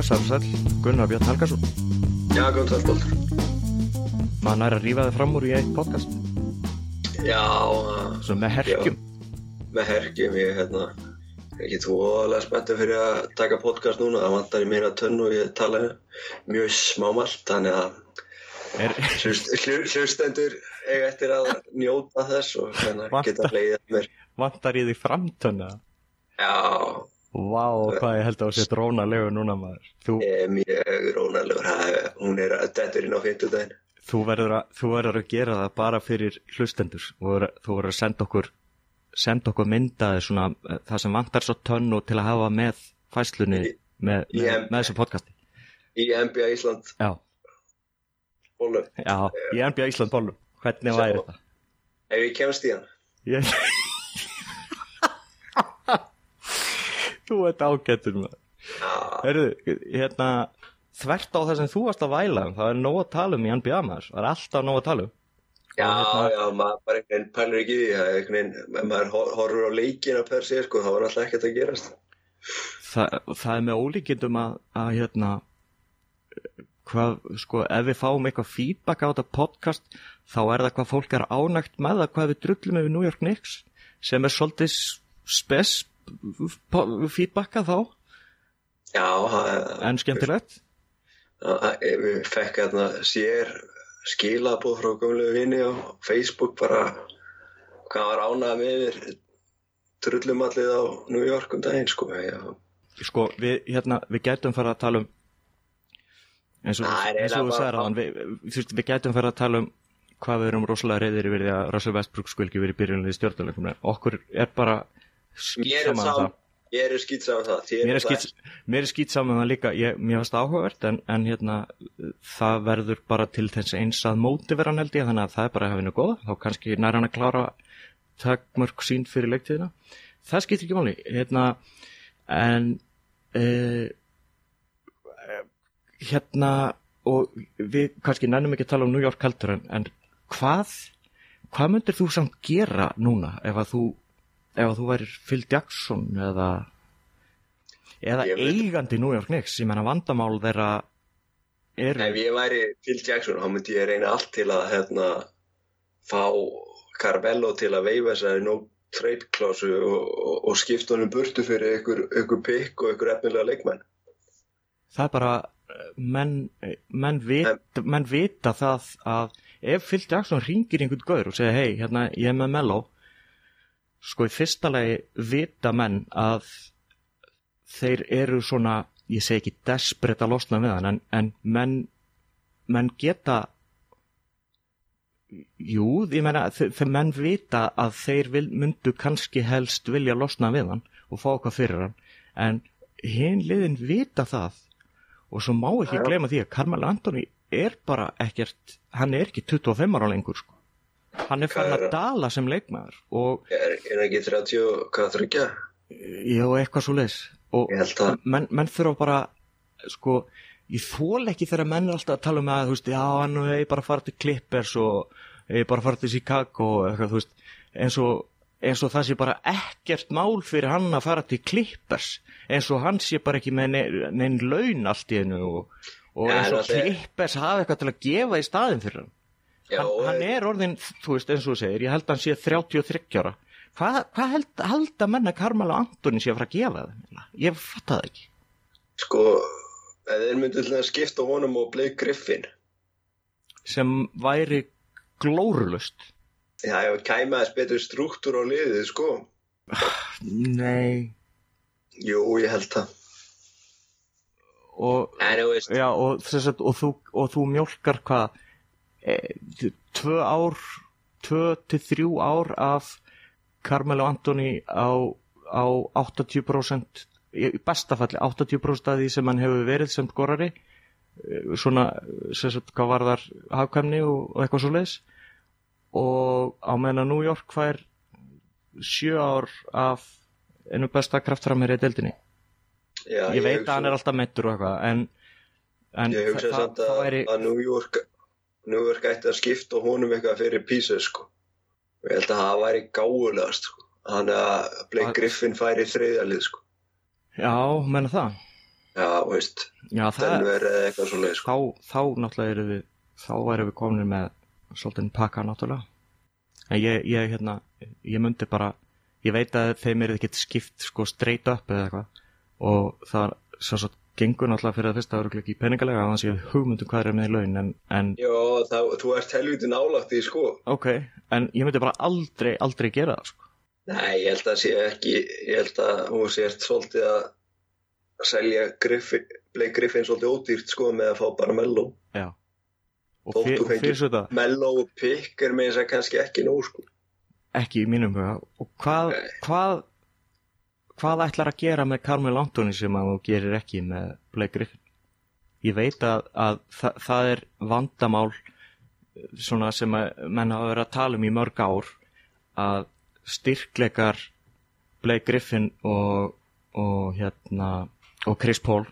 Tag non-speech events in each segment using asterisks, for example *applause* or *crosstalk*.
Kondur blessaður sæl, Gunnar Björn Helgarsson. Já, góðan sæl, Baldur. Maður nær að rífa þið fram úr í eitt podcast. Já, Svo með herkjum. með herkjum, ég hérna, er ekki tvoðalega spenntið fyrir að taka podcast núna. Það vantar í mína tönn og ég tala mjög smámalt, þannig að Er, hlust- hlu- hlustendur eiga eftir að njóta þess og hérna geta leiðið mér. vantar í því framtönna. Já, Vá, hvað ég held að þú sétt rónalegu núna maður. Þú, er mjög rónalegur, Það- hún er að dettur inn á fimmtudaginn. þú, verður að, þú verður að gera það bara fyrir hlustendur. Þú verður, þú verður að senda okkur, senda okkur myndaði svona, eh, það sem vantar svo tönn og til að hafa með fæslunni Í- með, í með, em- með þessu podcasti. Í NBA Ísland, Já, já, ég ennbja Ísland bólum. Hvernig væri þetta? ef ég kemst í hann. Ég... *laughs* þú ert ágættur Herðu, hérna, þvert á það sem þú varst að væla það er nóg að tala um í NBA maður, það er alltaf nóg að tala um. Já, hérna- já, maður bara einhvern veginn pælur ekki því, það ef maður hor- horfur á leikina per se, sko, þá er alltaf ekkert að gerast. Það, það er með ólíkindum að, að hérna, hvað, sko, ef við fáum eitthvað feedback á þetta podcast, þá er það hvað fólk er ánægt með það hvað við drullum yfir New York Knicks, sem er svolítið spes feedbacka þá, Já, en skemmtilegt. við fekk hérna sér skilabóð frá gömlu vini á Facebook bara hvað var ánægð með trullumallið á New York um daginn, sko. Já, sko, við, hérna, við gætum fara að tala um eins og, er eins og þú bara- aðan við, við, við, gætum fara að tala um hvað við erum rosalega reyðir yfir því að Russell Westbrook skul ekki verið í byrjunlega í stjórnuleikum okkur er bara Mér er skýt saman það. er skýt saman það. þér mér er það. skýt, skýt saman það líka. Ég, mér varst áhugavert en, en hérna það verður bara til þess eins að móti vera hann held ég þannig að það er bara hefinu góða. Þá kannski nær hann að klára takmörk sín fyrir leiktíðina. Það skiptir ekki máli hérna en uh, hérna og við kannski nennum ekki að tala um New York heldur en, en hvað hvað myndir þú samt gera núna ef að þú ef þú værir Phil Jackson eða eða eigandi New York Knicks ég menna vandamál þeirra eru Ef ég væri Phil Jackson, þá myndi ég reyna allt til að hérna, fá Carvello til að veifa þessari no trade klásu og, og, og skipta honum burtu fyrir ykkur, ykkur pikk og ykkur efnilega leikmenn. það er bara menn, menn, vit, menn vita það að ef Phil Jackson ringir einhvern gaur og segir hei, hérna, ég er með Mello sko í fyrsta lagi vita menn að þeir eru svona ég segi ekki desperate að losna við hann en, en menn menn geta jú, ég meina þegar menn vita að þeir vil, myndu kannski helst vilja losna við hann og fá eitthvað fyrir hann en hinn liðin vita það og svo má ekki gleyma því að Carmelo Anthony er bara ekkert hann er ekki 25 ára lengur sko. Hann er farin að dala sem leikmaður og Er, er ekki 30 og hvað þryggja? já, eitthvað svo leis og menn, menn þurfa bara sko, ég þól ekki þegar menn er alltaf að tala um að, þú veist, já, hann er bara að fara til Clippers og er bara að fara til Chicago og eitthvað, þú veist, eins og eins og það sé bara ekkert mál fyrir hann að fara til Clippers eins og hann sé bara ekki með neinn nein laun allt í hennu og, og eins og er- Clippers hafa eitthvað til að gefa í staðin fyrir hann já, hann, hann er orðin, þú veist, eins og þú segir ég held að hann sé 33 ára hvað hva held, halda menna Carmelo Antoni sé að fara að gefa það? Ég fatt það ekki sko, þeir myndu til að skipta honum og Blake Griffin, sem væri glórulust já, ég kæma þess betur struktúr á liðið, sko. Nei Jú, ég held það. og, veist, já, og, að, og, þú, og þú mjólkar hvað tvö ár tvö til þrjú ár af Carmelo Anthony á, á 80% í bestafalli 80% af því sem hann hefur verið sem skorari. Eh, svona sem sagt hvað var þar hafkvæmni og, og eitthvað svo leis og á meðan New York fær sjö ár af einu besta kraftframherja í deildinni. Já, ég veit hugsa- að hann er alltaf meittur og eitthvað en, en Ég það, að, væri að New York York ætti að skipta honum eitthvað fyrir Písus sko. ég held að það væri gáulegast sko. hann að Blake Griffin færi þriðjalið sko. já, menna það já, veist, Já, það, eða eitthvað svo leið sko. þá, þá náttúrulega erum við þá erum við komin með svolítið pakka náttúrulega en ég, ég hérna, ég myndi bara ég veit að þeim er ekkert skipt sko straight up eða eitthvað og það er svo svo gengur náttúrulega fyrir að fyrsta ára ekki peningalega að það sé hugmyndum hvað er með í laun en, en Já, það, þú ert helviti nálægt í sko. ok, en ég myndi bara aldrei, aldrei gera það sko Nei, ég held að sé ekki, ég held að hún sért svolítið að selja Griffin, Blake Griffin svolítið ódýrt sko með að fá bara Mello. Já og fyrir svo þetta Mello og Pick er með þess að kannski ekki nóg sko. ekki í mínum huga og hvað, Nei. hvað hvað ætlar að gera með Carmel Anthony sem að þú gerir ekki með Blake Griffin? Ég veit að, að það, það er vandamál eh, svona sem að menn hafa verið að tala um í mörg ár að styrkleikar Blake Griffin og, og hérna og Chris Paul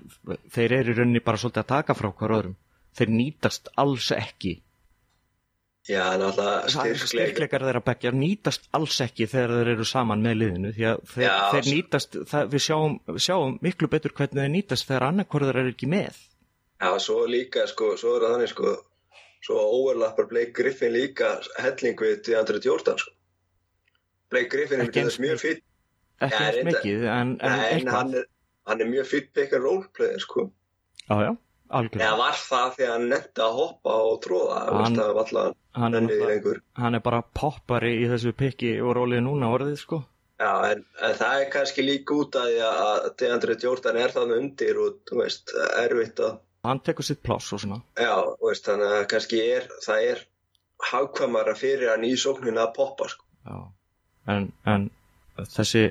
þeir eru í rauninni bara svolítið að taka frá hver öðrum. Þeir nýtast alls ekki Já, náttúrulega styrkleikar. þeirra bekkjar nýtast alls ekki þegar þeir eru saman með liðinu því að þeir, Já, þeir nýtast það, við sjáum, sjáum miklu betur hvernig þeir nýtast þegar annarkorður eru ekki með. Já, svo líka sko, svo er það þannig sko, svo overlappar Blake Griffin líka helling við DeAndre Jordan sko. Blake Griffin er þess mjög fýtt, ekki eins mikið en, en en hann er, hann er mjög fýtt pick and roll player sko. já, já, algjörlega Eða var það þegar hann nefndi að hoppa og tróða, Hann- veist það var alltaf hann er, hann er bara poppari í þessu pikki og rólið núna orðið sko Já, en, en það er kannski líka út af því að DeAndre Jordan er þannig undir og, þú veist, erfitt að, hann tekur sitt pláss og svona já, veist, þannig að kannski er, það er hagkvæmara fyrir hann í sókninu að poppa, sko. já. En, en þessi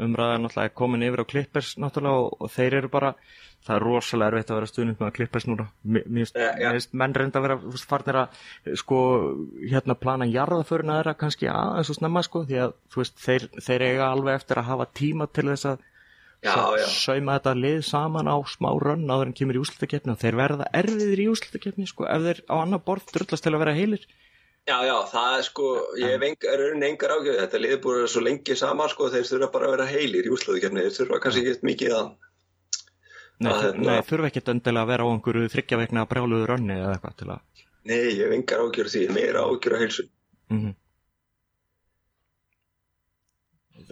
umræða er náttúrulega komin yfir á Clippers náttúrulega og þeir eru bara það er rosalega erfitt að vera stuðnum með núna mér mér finnst- Ja, ja. mér finnst menn reynda að vera veist, farnir að sko hérna plana jarðaförina þeirra kannski aðeins og snemma sko því að þú veist þeir, þeir eiga alveg eftir að hafa tíma til þess að Já, sa- já. sauma þetta lið saman á smá rönn áður en kemur í úslutakefni og þeir verða erfiðir í úslutakefni sko ef þeir á annar borð drullast til að vera heilir Já, já, það er sko, ég er rauninni engar ágjöð, þetta að vera svo lengi saman, sko, þeir þurfa bara að vera heilir í úsluðukefni, þeir þurfa kannski ekki mikið að, Nei, hérna- nei þurfa ekki endilega að vera á einhverju þryggja vegna brjáluðu rönni eða eitthvað til að nei, ég hef engar ágjöð því, meira ágjöð að heilsu. mm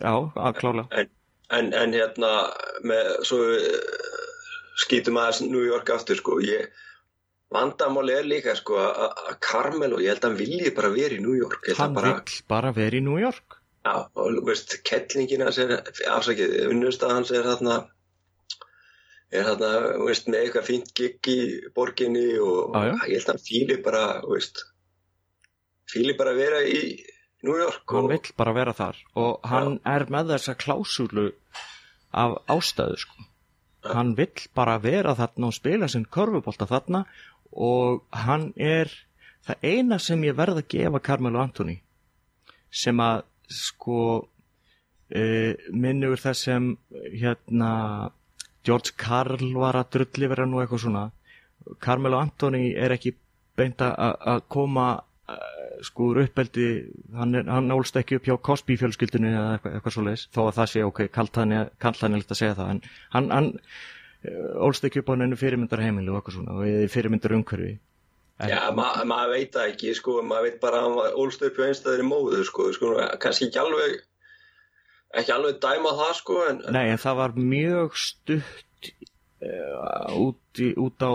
Já, að klála En, en hérna, með, svo uh, skýtum aðeins New York aftur, sko, ég, vandamáli er líka, sko, að að Carmelo, ég held að hann vilji bara vera í New York, ég Hann að bara, vill bara vera í New York. Já, og, veist, kettlingin hans er, afsakið, unnustað hans er þarna, er þú veist, með eitthvað fínt gig í borginni og Já, já. ég held að hann fíli bara, veist, fíli bara að vera í New York Hann og, vill bara vera þar og hann er með þessa klásúlu af ástæðu sko. Já. Hann vill bara vera þarna og spila sinn körfubólta þarna og hann er það eina sem ég verð að gefa Carmelo Anthony sem að sko uh, minnur þess sem hérna George Carl var að drulli vera nú eitthvað svona. Carmelo Anthony er ekki beint að- koma uh, sko uppeldi. Hann, hann ólst ekki upp hjá Cosby fjölskyldunni eða eitthvað, eitthvað svo leis þó að það sé ok, kallt hann er að segja það en hann, hann uh, ólst ekki upp á hennu fyrirmyndar heimilu og eitthvað svona fyrirmyndar umhverfi Já, ma maður veit það ekki, sko, maður veit bara að hann var ólst upp í einstæðri móðu, sko, sko, kannski ekki alveg, ekki alveg dæma það, sko, en, Nei, en það var mjög stutt uh, út, í, út á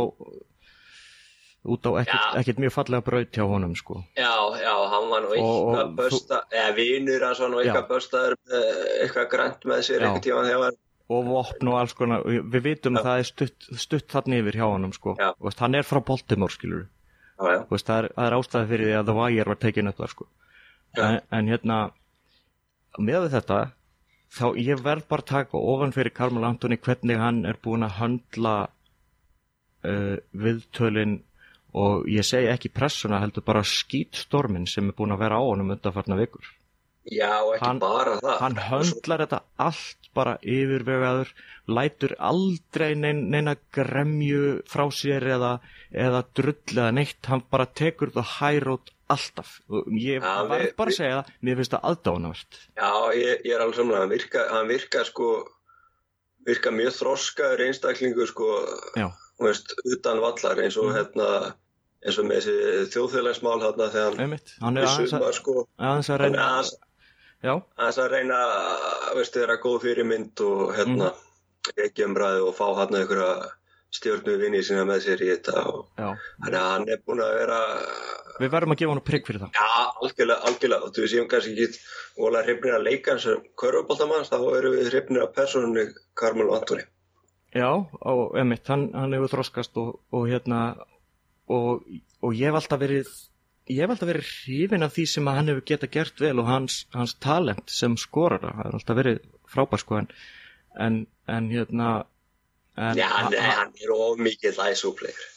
út á ekkert, Já. ekkert mjög fallega braut hjá honum sko já, já, hann var nú eitthvað og bösta, eða vinur hans var nú eitthvað Já. böstaður, með eitthvað grænt með sér Já. eitthvað tíma þegar hann, og vopn og alls konar við vitum að það er stutt, stutt þarna yfir hjá honum sko Já. veist, hann er frá Baltimore skilur já, já, veist, það, er, er ástæði fyrir því að The Wire var tekin upp þar sko Já. en, en hérna með þetta þá ég verð bara að taka ofan fyrir Carmel Anthony hvernig hann er búin að höndla uh, viðtölin og ég segi ekki pressuna heldur bara skýtstormin sem er búin að vera á honum undanfarna vikur já, og ekki Hann- bara það. hann höndlar þetta allt bara yfirvegaður lætur aldrei nein, neina gremju frá sér eða, eða drull eða neitt hann bara tekur það road alltaf. Og ég Já, var við- bara að segja það mér finnst það aðdánavert Já, ég, ég er alveg samlega, hann virka, hann virka sko virka mjög þroskaður einstaklingur sko, veist, utan vallar eins og Mm. hérna eins og með þessi þjóðfélagsmál hérna þegar hann einmitt, hann er aðeins að, sko. að reyna já, aðeins að reyna veistu þeirra góð fyrirmynd og hérna Mm. ekki umræðu og fá hérna einhverja stjórnu vinni sína með sér í þetta þannig að hann er búin að vera við verðum að gefa hann prigg fyrir það. Já, algjörlega, algjörlega. Og þú séum kannski ekki vola hrifnir að leika hans sem körfuboltamanns, þá erum við hrifnir að persónunni Karmel Antoni Já, og emitt, hann, hann hefur þroskast og, og hérna og, og ég hef alltaf verið ég hef alltaf verið hrifin af því sem hann hefur geta gert vel og hans, hans talent sem skorara, það er alltaf verið frábær sko en, en, en hérna en, Já, hann, ha- hann er of mikið læsúplegur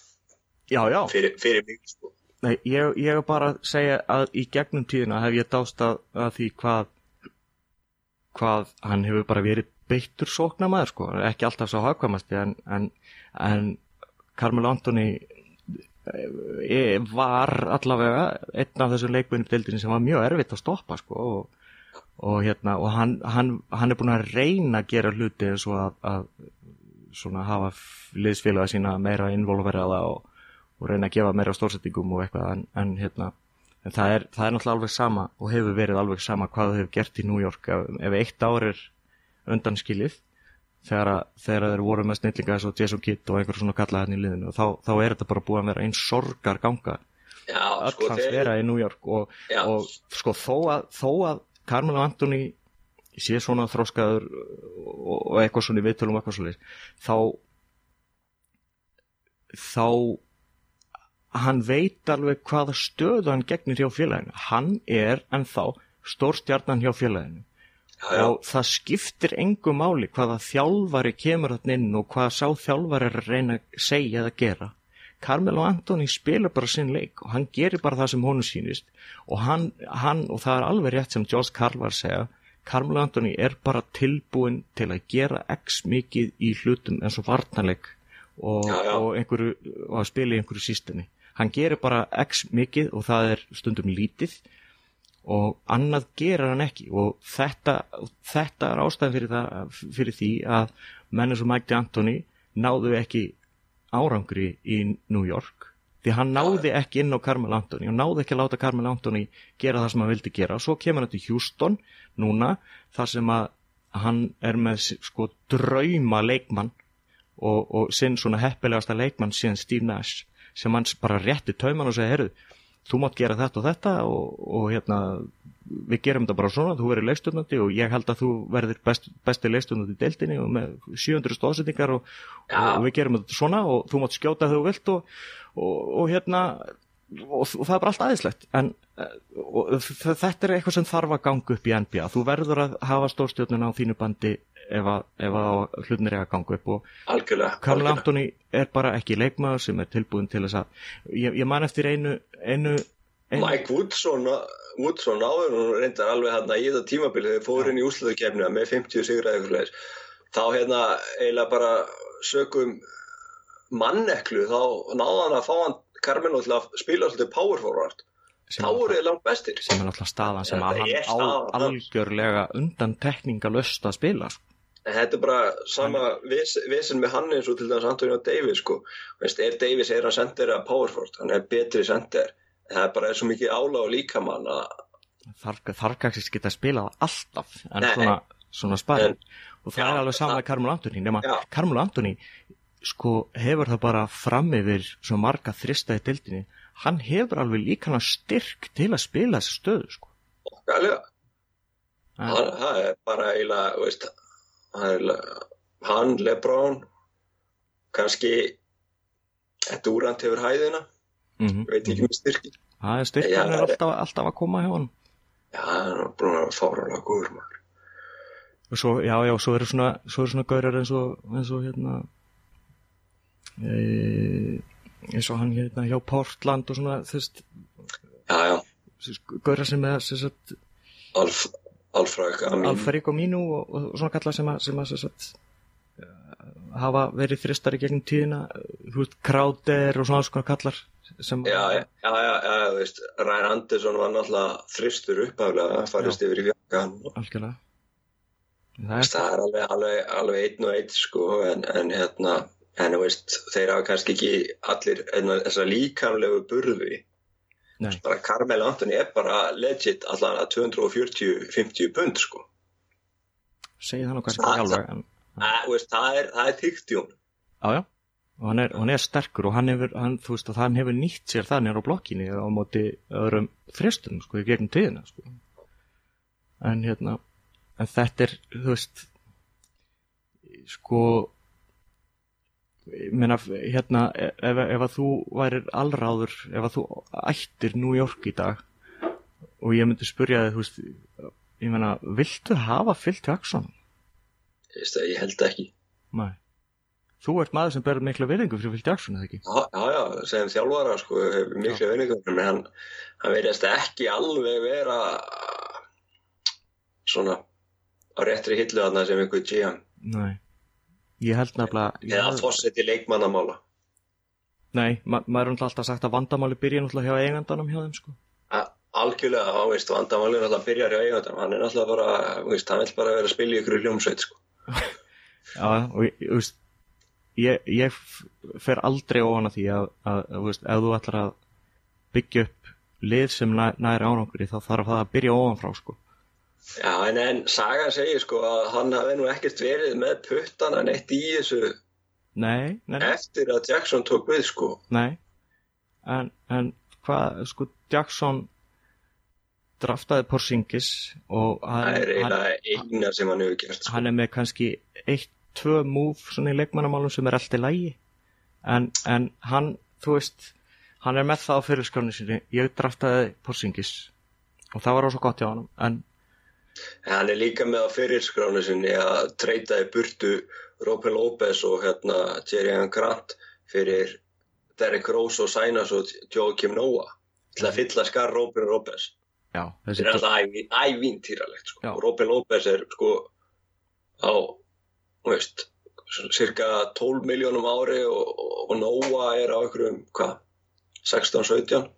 já, já, fyrir, fyrir mig sko. Nei, ég, ég er bara að segja að í gegnum tíðina hef ég dást að, að því hvað hvað hann hefur bara verið beittur sóknamaður sko, ekki alltaf svo hagkvæmasti en, en, en Carmelo Anthony e, var allavega einn af þessum leikmennum deildinni sem var mjög erfitt að stoppa sko og, og hérna og hann, hann, hann er búin að reyna að gera hluti eins og að, að svona hafa liðsfélaga sína meira involveraða og, og reyna að gefa meira stórsettingum og eitthvað en, en hérna en það er, það er náttúrulega alveg sama og hefur verið alveg sama hvað þau hefur gert í New York. Ef, ef eitt ár er undanskilið þegar, að- þegar þeir voru með snillinga eins og Jason Kidd og einhver svona kalla hann í liðinu þá, þá er þetta bara búið að vera eins sorgar ganga öll sko, vera í New York og, og sko þó að, þó að Carmelo Anthony sé svona þróskaður og, eitthvað svona í viðtölum eitthvað svona þá þá hann veit alveg hvaða stöðu hann gegnir hjá félaginu. Hann er ennþá stórstjarnan hjá félaginu. Já, og það skiptir engu máli hvaða þjálfari kemur þarna inn og hvað sá þjálfari er að reyna að segja eða gera. Carmelo Anthony spilar bara sinn leik og hann gerir bara það sem honum sýnist. Og hann, hann og það er alveg rétt sem Josh Carl var að segja Carmelo Anthony er bara tilbúin til að gera x mikið í hlutum eins og varnarleik og, og, einhverju, og að spila í einhverju sístinni hann gerir bara x mikið og það er stundum lítið og annað gerir hann ekki og þetta, þetta er ástæðan fyrir, það, fyrir því að menn eins og Mike D'Antoni náðu ekki árangri í New York því hann náði ekki inn á Carmel Anthony. Og náði ekki að láta Carmel Anthony gera það sem hann vildi gera. Svo kemur hann til Houston núna þar sem að hann er með sko drauma leikmann og, og sinn svona heppilegasta leikmann síðan Steve Nash sem hann bara rétti tauman og segi, herru, þú mátt gera þetta og þetta og, og hérna við gerum þetta bara svona, þú verður leikstundandi og ég held að þú verður best, besti leikstundandi í deildinni og með 700 stóðsetningar og, og, og við gerum þetta svona og þú mátt skjóta þegar þú vilt og, og hérna og, það er bara allt aðeinslegt en eh, þetta er eitthvað sem þarf að ganga upp í NBA þú verður að hafa stórstjórnuna á þínu bandi ef að, ef að hlutinir er að ganga upp og algjörlega, Carl algjörlega. Anthony er bara ekki leikmaður sem er tilbúin til þess að ég, ég man eftir einu, einu, einu Mike Woodson, Woodson áður hún reyndar alveg hérna í þetta tímabili þegar fór inn í úsluðukefnina með 50 sigraði þá hérna eiginlega bara sögum manneklu þá náða hann að fá hann Carmelo til að spila svolítið power forward. Þá er voru þið langt bestir. sem er náttúrulega staðan sem að hann á algjörlega undan tekningalöst að spila sko. En þetta er bara sama visin með hann eins og til dæmis Antonio Davis sko. Veist, er Davis er að senda að power forward hann er betri sender það er bara svo mikið ála og líkamann að þarkaxis geta spilað alltaf en Nei. svona, svona En- og það Já, er alveg sama það- með Carmelo Anthony nema Já. Carmelo Anthony sko hefur það bara fram yfir svo marga þrista í dildinni hann hefur alveg líka hann styrk til að spila þessa stöðu sko. En- hann, það er bara eiginlega veist, eiginlega- hann Lebron kannski Durant hefur hæðina. Mhm. ég veit ekki með styrki það er styrk hann er er- alltaf, alltaf að koma hjá hann já, hann er búin að fára alveg góður maður. Og svo, já, já, svo eru svona, svo eru svona gaurar eins og, eins og hérna e, eins og hann hérna hjá Portland og svona, þú veist, já, já, gaurar sem er sem sagt, Alf, Alfræk Amin Alfarík og og, og svona kallar sem að, sem að sem sagt, eh, hafa verið þristari gegnum tíðina, þú veist, Krauter og svona alls konar kallar sem já, já, já, já, þú veist Ryan Anderson var náttúrulega þristur upphaflega að farist yfir í fjarkan algjörlega. Það er, það er alveg, alveg, alveg einn og einn sko en, en hérna en veist, þeir hafa kannski ekki allir þessar líkamlegu burði bara Carmelo Anthony er bara legit allan að 240-50 pund sko. Segi það nú kannski ekki alveg en, það er, er tíkt í hún ájá og hann er, hann er sterkur og hann hefur, hann, veist, hann hefur nýtt sér þannig á blokkinni á móti öðrum frestum sko í gegnum tíðina sko. En hérna en þetta er, þú veist sko menna, hérna ef, ef að þú værir allráður ef að þú ættir New York í dag og ég myndi spurja þig, þú veist ég menna, viltu hafa Phil Jackson? Ég held ekki. Nei. Þú ert maður sem berður miklu vinningu fyrir Phil Jackson, eða ekki? Já, já, já sem þjálfara, sko, miklu vinningu en hann, hann verðist ekki alveg vera svona á réttri hillu aðna sem einhver GM Nei, ég held nefnilega Eða fórseti leikmannamála. Nei, ma maður er alltaf sagt að vandamáli byrja náttúrulega hjá eigandanum hjá þeim sko. A Algjörlega, á veist, vandamáli er alltaf að byrja hjá eigandanum, hann er alltaf bara veist, hann vil bara vera að spila í ykkur hljómsveit sko. *laughs* Já, og ég, veist ég, ég fer aldrei ofan að því að, að, að veist, ef þú ætlar að byggja upp lið sem næ, næri ánangri þá þarf það að byrja ofan frá sko Já, en, en Saga segir sko að hann hafi nú ekkert verið með puttana neitt í þessu nei, nei, nei. eftir að Jackson tók við sko. Nei, en, en hvað, sko, Jackson draftaði Porzingis og hann, það er eiginlega eina sem hann hefur gert. Sko. Hann er með kannski eitt, tvö múf svona í leikmannamálum sem er alltaf lægi, en, en hann, þú veist, hann er með það á fyrirskránu sinni, ég draftaði Porzingis og það var ós og gott hjá hann, en En hann er líka með á fyrirskránu sinni að treyta í burtu Rópen López og hérna Jerry Ann Grant fyrir Derek Rose og Sainas og Joakim Noah til að fylla skar Rópen López. Já. Það er alltaf ævintýralegt sko. Rópen López er sko á, veist, cirka 12 miljónum ári og, og Noah er á einhverjum, hvað, 16-17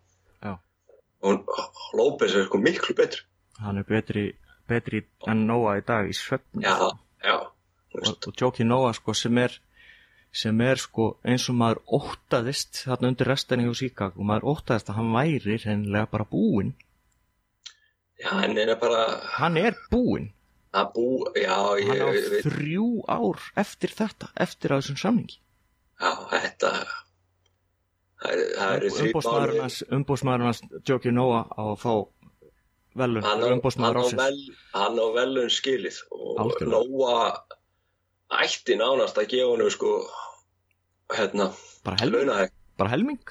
og López er sko miklu betri. Hann er betri betri enn Nóa í dag í svefn já, já, og, og Jóki Nóa sko sem er sem er sko eins og maður ótaðist þarna undir restinni hjá Síkak og maður ótaðist að hann væri reynilega bara búinn. Já, hann er bara Hann er búinn. Að bú, já, ég, Hann á þrjú ár eftir þetta eftir að þessum samningi. Já, þetta það eru þrjú ár Umbósmaðurnas Jóki Nóa á að fá velun hann, hann á velun skilið og Nóa ætti nánast að gefa hann sko hérna bara helming, bara helming?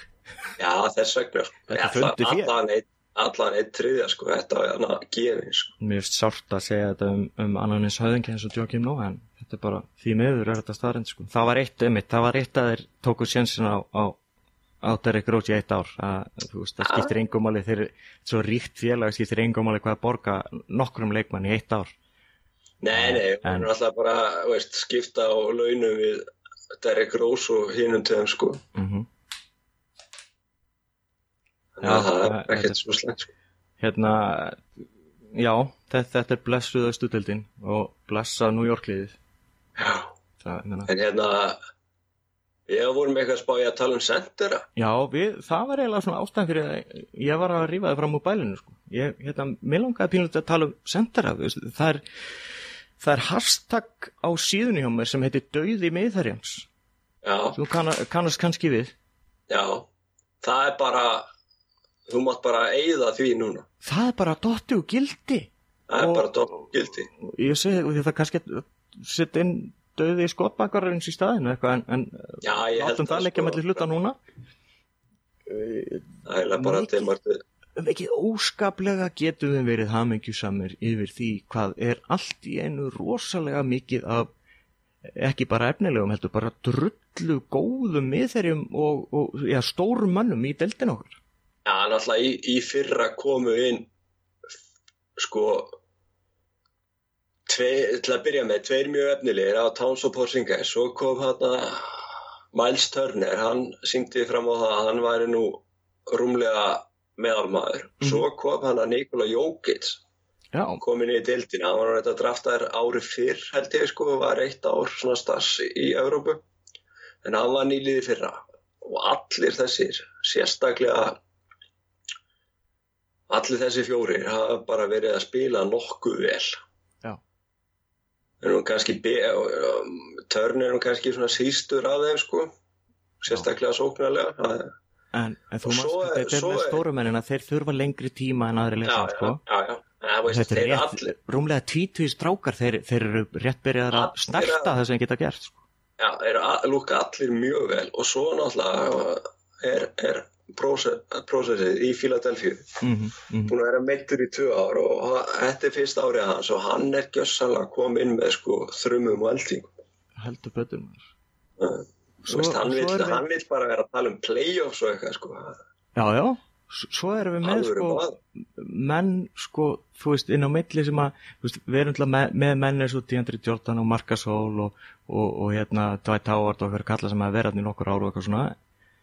já þess vegna allan eitt eitt triðja sko þetta er hann að gefa sko. mér finnst sárt að segja þetta um, um annarins höðingi eins og Joachim Nóa en þetta er bara því meður er þetta starrend sko. Það var eitt um mitt, það var eitt að þeir tóku sjensin á, á á Derek Rose í eitt ár. Að, veist, það skiptir engumáli þegar svo ríkt félag skiptir engumáli hvað að borga nokkrum leikmann í eitt ár. Nei, nei, hún er alltaf bara veist, skipta á launum við Derek Rose og hinnum til þeim sko. Mm -hmm. þannig að það er ekkert svo slengt sko. Hérna, já þetta, þetta er blessuða stúdildin og blessa New York liðið. Já, það, en hérna Við vorum eitthvað spáið að tala um sendera. Já, við, það var eiginlega svona ástæðan fyrir að ég var að rífa það fram úr bælinu. Sko. Ég, hérna, mér langaði pínulegt að tala um sendera. Það er, það er hashtag á síðunni hjá mér sem heitir Dauði miðþarjans. Já. Þú kann, kannast kannski við. Já, það er bara, þú mátt bara eigða því núna. Það er bara dotti og gildi. Það er og, bara dotti og gildi. Ég segi því það kannski setja inn döði í skotbakarins í staðinu eitthvað en, en Já, látum það leggja sko, mellir hluta núna. Það er bara til margir Ekki óskaplega getum við verið hamingjusamir yfir því hvað er allt í einu rosalega mikið af ekki bara efnilegum heldur, bara drullu góðum miðherjum og, og ja, stórum mannum í deltin okkur Já, náttúrulega í, í fyrra komu inn sko Tvei, til að byrja með, tveir mjög efnilegir á Towns og Porzingis, svo kom hann að Miles Turner, hann syngdi fram á það að hann væri nú rúmlega meðalmaður, mm -hmm. svo kom hann að Nikola Jokic. Já, komin í deildina, hann var þetta draftaður ári fyrr held ég sko, var eitt ár svona stars í Evrópu. En hann var nýliði fyrra. Og allir þessir sérstaklega allir þessi fjóri hafa bara verið að spila nokkuð vel Já. en hún kannski um, törn er hún kannski svona sístur af þeim sko sérstaklega sóknarlega en, en þú mást er- þetta er með er- stórumennin að þeir þurfa lengri tíma en aðri já, já, sko. já, já. En, veist, Þetta er rétt, allir, rúmlega tvítuði strákar, þeir, þeir eru rétt byrjaðar að snerta að- það sem geta gert. Sko. já, þeir eru að- lúka allir mjög vel og svo náttúrulega er, er prósessið í Philadelphia Mm -hmm, búin að vera meittur í tvö ár og þetta er fyrst árið hans og hann er gjössalega komin með sko þrumum og eldingum Heldur betur maður. Svo, veist, hann, erum við- hann vill bara vera að tala um playoffs og eitthvað sko. Já, já, S- svo erum við með sko, menn, sko, þú veist, inn á milli sem að, veist, við erum til með, með menn eins og Deandre Jordan og Marcasol og, og, og hérna Dwight Howard og hverju kalla sem að vera hann í nokkur ára og eitthvað svona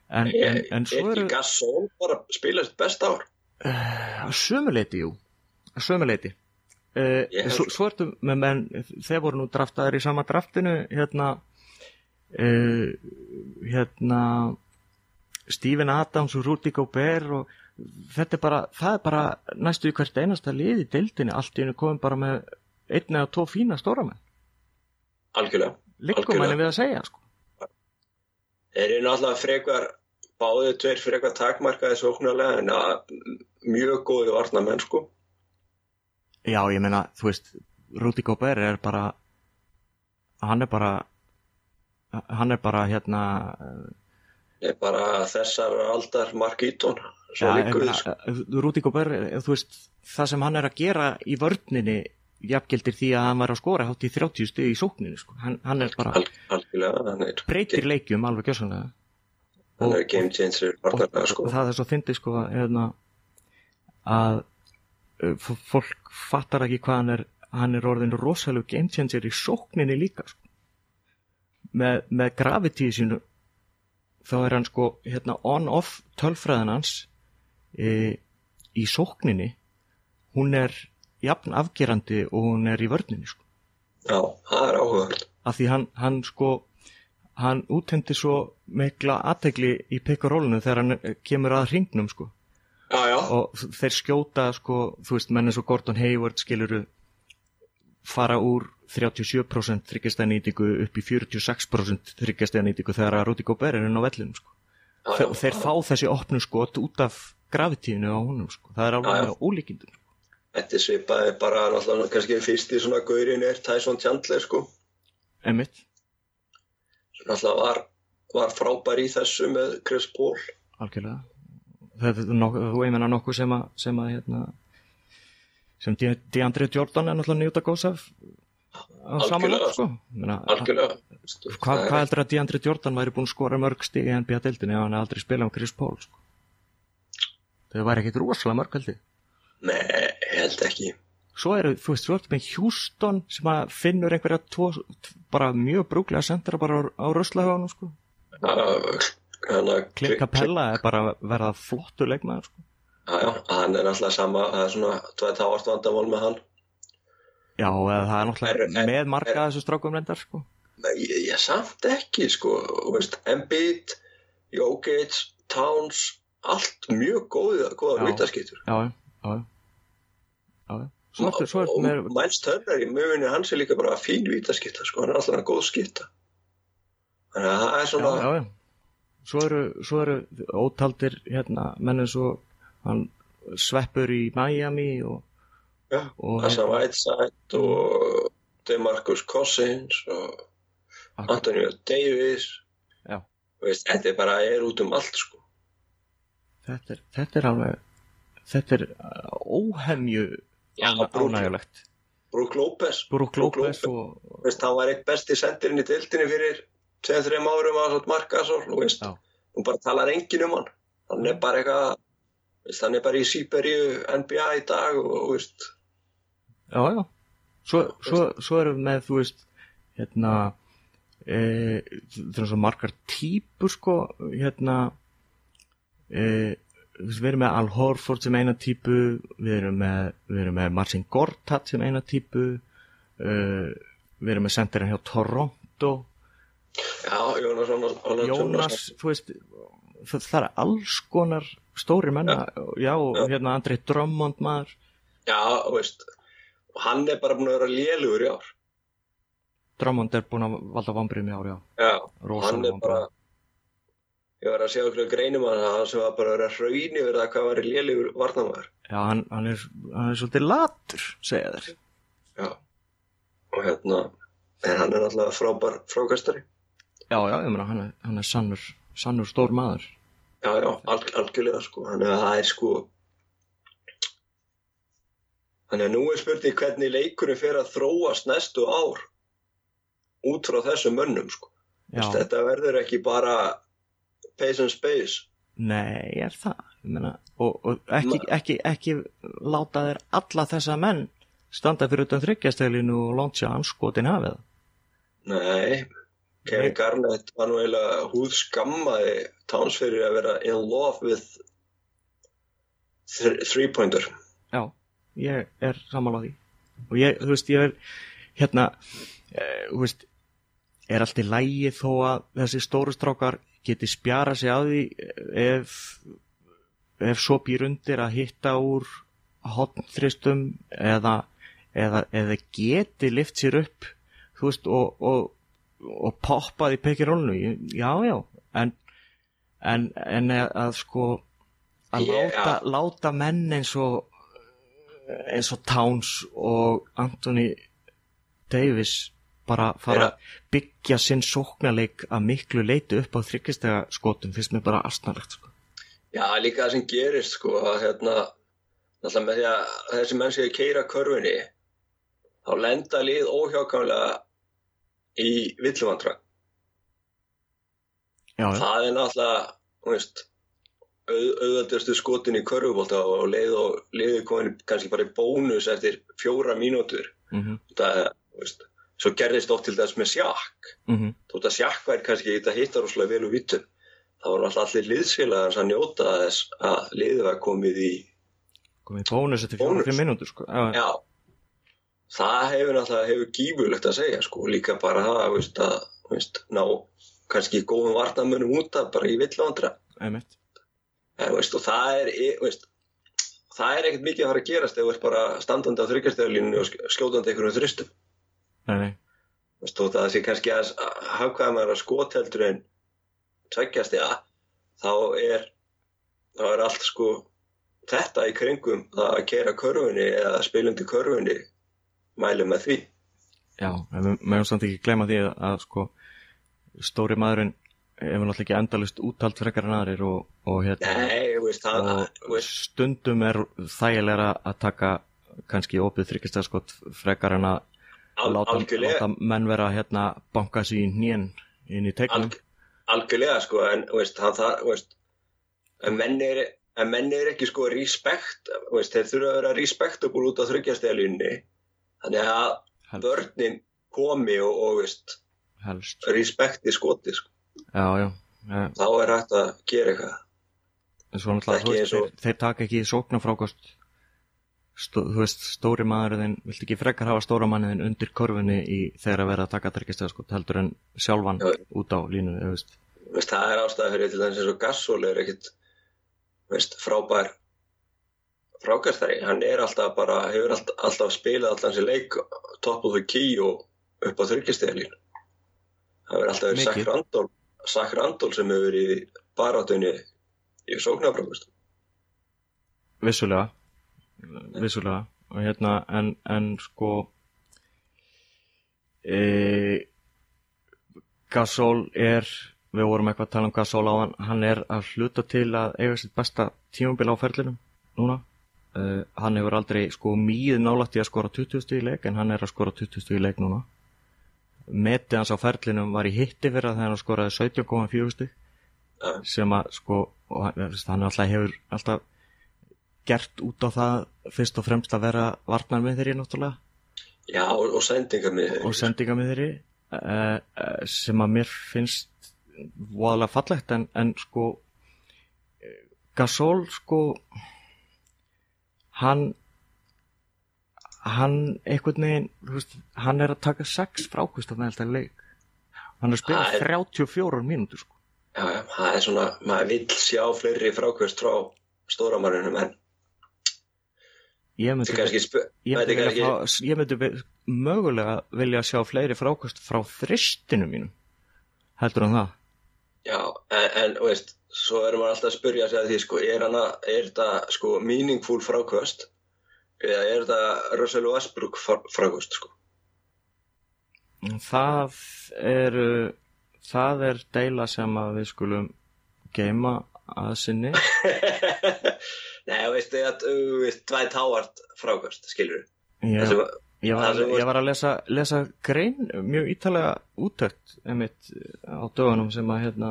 en, en, er, en er svo ekki Gasol bara að spila sitt besta ár. Að sömuleiti, jú. Að sömuleiti uh, held- svo, svo. ertu með menn þeir voru nú draftaðir í sama draftinu hérna uh, hérna Stephen Adams og Rudy Gobert og þetta er bara, það er bara næstu í hvert einasta lið í deildinni. Allt í hennu komum bara með einn eða tvo fína algjörlega. Liggum Algjörlega. henni við að segja sko. Þeir eru náttúrulega frekar báðið tveir frekar takmarkaði sóknarlega en að, mjög góði varnamenn sko. Já, ég meina, þú veist Rudy Gobert er bara hann er bara hann er bara hérna er bara þessar aldar Mark Eaton ég eh, Rúti Gobert, eh, þú veist, það sem hann er að gera í vörninni jafngildir því að hann var að skora hátt í 30 stið í sókninni, sko. Hann, hann er bara, hann er, breytir leikjum alveg gjössanlega. hann er game changer varnarlega og, sko og það er svo fyndið, sko, hérna, að uh, f- fólk fattar ekki hvað hann er, hann er orðin rosalega game changer í sókninni líka, sko. Með, með gravity sínu, þá er hann sko, hérna, on-off tölfræðin hans e, í sókninni hún er jafn afgerandi og hún er í vörninni sko. já, það er áhugavert af því hann, hann sko hann úthendi svo mikla aðtegli í pick-and-rollinu þegar hann kemur að hringnum sko já, já, og þeir skjóta sko, þú veist, menn eins og Gordon Hayward skiluru fara úr 37% þryggjastæðnýtingu upp í 46% þryggjastæðnýtingu þegar að Rúti Gobert er inn á vellinu sko. já, Þeir, fá þessi opnu skot út af gravitíinu á honum sko. það er alveg já. Þetta er svipaði bara náttúrulega kannski fyrst í svona gaurin er Tyson Chandler sko. Einmitt, sem náttúrulega var, var frábær í þessu með Chris Paul. Algjörlega. Það er nokkuð, þú einmenna nokkuð sem að, sem að hérna, sem De- DeAndre Jordan er náttúrulega nýta góðs af á saman Algjörlega. hátt sko. Meina, algjörlega. Hvað, Það hvað heldur að DeAndre Jordan væri búin að skora mörg stig í NBA-deildinni ef hann aldrei spilað um Chris Paul sko. þau væri ekkit rosalega mörg held ég nei, held ekki svo eru, þú veist, svo ertu með Houston sem að finnur einhverja tvo, bara mjög brúklega sendara bara á, á röslahjóðanum sko. Hanna, Clint Capella er bara verða flottur leikmaður sko. já, já, hann er náttúrulega sama það er svona, tveit ávart vandamál með hann já, það er náttúrulega með marga þessu strákum reyndar sko. Nei, ég, ég samt ekki sko, þú veist, Embiid Jokic, Towns allt mjög góða, góða Já. vítaskittur já, já, já, já. já. svo ertu og með Miles Turner í mögunni hans er líka bara fín vítaskitta sko, hann er alltaf góð skitta þannig að það er já, svona já, já. Svo eru, svo eru ótaldir hérna, menn eins og hann sveppur í Miami og, já, og Asa Whiteside og Demarcus Cousins og Antonio Davis Já. Þú veist, þetta er bara er út um allt sko þetta, er, þetta er alveg þetta er uh, óhemju Já, Lopez. Lopez. og Þú veist, hann var eitt besti sendirinn í deildinni fyrir 2-3 árum að markasól, þú veist, hún bara talar engin um hann, hann er bara eitthvað, veist, hann er bara í Sýberíu NBA í dag og, þú veist, já, já. Svo, svo, svo erum við með, þú veist hérna e, það er svo margar típur sko hérna e, við erum með Al Horford sem eina típu við erum með, við erum með Marcin Gortat sem eina típu uh, við erum með sendirinn hjá Toronto. Já, Jónas Jónas, Jónas, þú veist það, það er alls konar stóri menna, já, og Já. hérna Andrei Drummond maður. Já, veist og hann er bara búin að vera lélugur í ár. Drummond er búin að valda vambriðum í ár, já. Já, hann rosalega er bara ég var að sjá okkur greinum að hann sem var bara að vera hraun yfir það hvað var lélugur varnamæður Já, hann, hann, er, hann er svolítið latur, segja þér. Já, og hérna en hann er náttúrulega frábær frákastari. Já, já, ég meina, hann er, hann er sannur, sannur stór maður. Já, já, alg, algjörlega sko. Þannig að það er sko þannig að nú er spurning hvernig leikurinn fer að þróast næstu ár út frá þessum mönnum sko. Já, þetta verður ekki bara pace and space nei, er það, ég meina, og, og ekki, ekki, ekki láta þér alla þessa menn standa fyrir utan þryggjastelinu og lántja anskotin hafið. Nei, Kevin. Garnett var nú eiginlega húð skammaði Towns fyrir að vera in love with th three pointer Já, ég er sammála því. Og ég, þú veist, ég er, hérna, e, þú veist, er allt í lægi þó að þessi stóru strákar geti spjara sig á því ef, ef svo býr undir að hitta úr hotnþristum eða, eða, eða geti lift sér upp, veist, og, og, og poppað í pekirólnu. Já, já, en, en, en að sko, að Ég- láta, láta menn eins og eins og Towns og Anthony Davis bara fara að byggja sinn sóknarleik að miklu leiti upp á þryggjastega skotum finnst mér bara astnarlegt sko. Já, líka það sem gerist sko að hérna náttúrulega með því að þessi menn séu keira körfunni þá lenda lið óhjákvæmlega í villuvandra það er náttúrulega veist auð, auðveldustu skotin í körfubólta og leið og liðið komin kannski bara í bónus eftir fjóra mínútur. Mhm, það, þú veist, svo gerðist oft til þess með sjakk. Mhm, þótt að sjakk væri kannski ekki að hitta rosalega vel úr vittum þá var náttúrulega allir liðsfélagans að njóta þess að liðið var komið í komið bónus eftir Bónus? fjóra-fimm mínútur sko. Já, já. Það hefur náttúrulega hefur gífurlegt að segja sko. Líka bara það þú veist, að veist, ná kannski góðum varnamönum út af bara í villavandra einmitt. En, veist, og það er e- veist, það er ekkert mikið að fara að gerast ef þú ert bara standandi á þryggjastæðalínu og sk- skjótandi einhverjum þristum Nei, veist, og það sé kannski að hafkvæmara skotheldur en tveggjast eða þá er þá er allt sko þetta í kringum að kera körfunni eða spilundi körfunni mæli með því. Já, en við meðum samt ekki gleyma því að, að sko stóri maðurinn hefur náttúrulega ekki endalust úttalt frekar en aðrir og, og hérna Nei, veist, það, og veist, stundum er þægilega að taka kannski opið þryggjastega frekar en að al, láta, láta menn vera hérna banka í hnén inn í teiknum alg, algjörlega sko en veist, hann það, veist en menn er, en menn er ekki sko respekt, veist, þeir þurfa að vera respektabúl út á þryggjastæðalínni þannig að helst, börnin komi og, og veist, helst. respekti skoti sko. já, já, já. þá er hægt að gera eitthvað svo og- þeir, þeir taka ekki sóknarfrákost Stó, þú veist, stóri maðurinn viltu ekki frekar hafa stóra manniðin undir korfunni í þegar að vera að taka þryggjastega sko, heldur en sjálfan Já. út á þú veist. Veist, það er ástæða fyrir til þess og Gassol er ekkit veist, frábær frákastari, hann er alltaf bara hefur alltaf, alltaf spilað allan sér leik top of the key og upp á þryggjastæðalínu það er alltaf Sack Randall sem hefur í barátunni í sóknarfrákast vissulega vissulega og hérna en, en sko e, Gasol er við vorum eitthvað að tala um Gasol á hann hann er að hluta til að eiga sitt besta tímabil á ferlinum núna Uh, hann hefur aldrei sko mýð nálægt í að skora 20 stíð í leik en hann er að skora 20 stíð í leik núna metið hans á ferlinum var í hitti fyrir að hann skoraði 17,4 stíð Ja. sem að sko hann alltaf hefur alltaf gert út á það fyrst og fremst að vera varnar með þeirri náttúrulega. Já og, sendingar með og sendinga með þeirri uh, sem að mér finnst voðalega fallegt en, en sko eh, Gasol sko hann hann einhvern veginn veist, hann er að taka 6 frákvist á meðaltæli leik. Hann er að spila Það er- 34 mínútur sko. Já, já, það er svona, maður vill sjá fleiri frákvöst frá stóramannunum en ég það myndi, ég myndi, kannski- fá, ég myndi mögulega vilja sjá fleiri frákvist frá þristinu mínum heldur hann það Já, en, en veist, svo erum maður alltaf að spyrja sig að því, sko, er, hana, er þetta, sko, meaningful frákvöst eða er þetta Russell Westbrook frá- frákvöst, sko? það er það er deila sem að við skulum geima að sinni. *laughs* Nei, þú veist, þú veist, Dwight Howard frákvöst, skilur. Þessi, Ég var, sem ég var að lesa, lesa grein mjög ítalega útökt einmitt á dögunum sem að hérna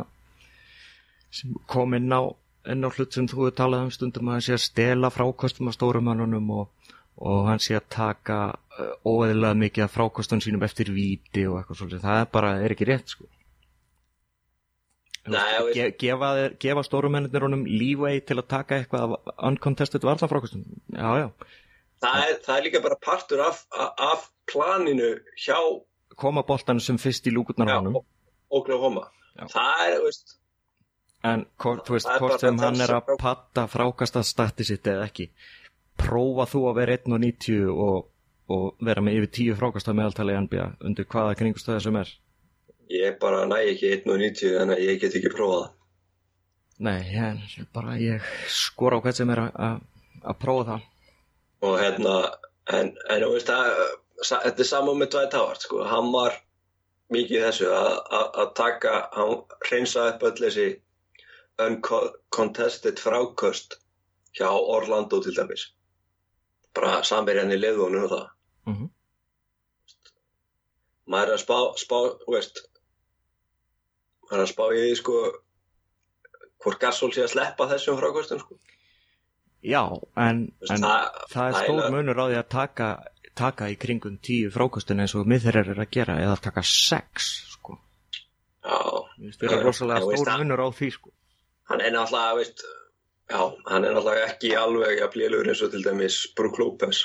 sem kom inn á inn á hlut sem þú hefur talað um stundum að hann sé að stela frákostum af stórumannunum og, og hann sé að taka uh, óeðilega mikið af frákostum sínum eftir víti og eitthvað svolítið. Það er bara, er ekki rétt sko. Þú Nei, veist, veist- ge, gefa, gefa stórumennir honum leeway til að taka eitthvað af uncontested já, það, er, það er líka bara partur af, af planinu hjá koma boltanum sem fyrst í lúkurnar honum. Það er, veist, En hvort, veist, Það er hvort sem hann er að patta frákasta stati sitt eða ekki prófa þú að vera 1.90 og, og vera með yfir 10 frákasta meðaltali í NBA undir hvaða kringustöða sem er ég bara næ ekki 1.90 þannig að ég get ekki prófað. Nei, ég, bara ég skora á hvert sem er að- prófa það og hérna en, en þú veist að þetta er sama með Dwight Howard sko, hann var mikið þessu að, taka, hann reynsaði upp öll þessi uncontested frákost hjá Orlando til dæmis bara samverjan í liðunum og það Mhm. maður er að spá, spá veist er að spá í því sko hvort Gasol sé að sleppa þessum frákostum sko. Já, en, en það, það er stór munur á því að taka taka í kringum 10 frákostin eins og miðherrar er að gera eða taka 6 sko já, það Já, rosalega stór munur á því sko hann er náttúrulega, veist, já, hann er náttúrulega ekki alveg að blílugur eins og til dæmis Brook Lopez.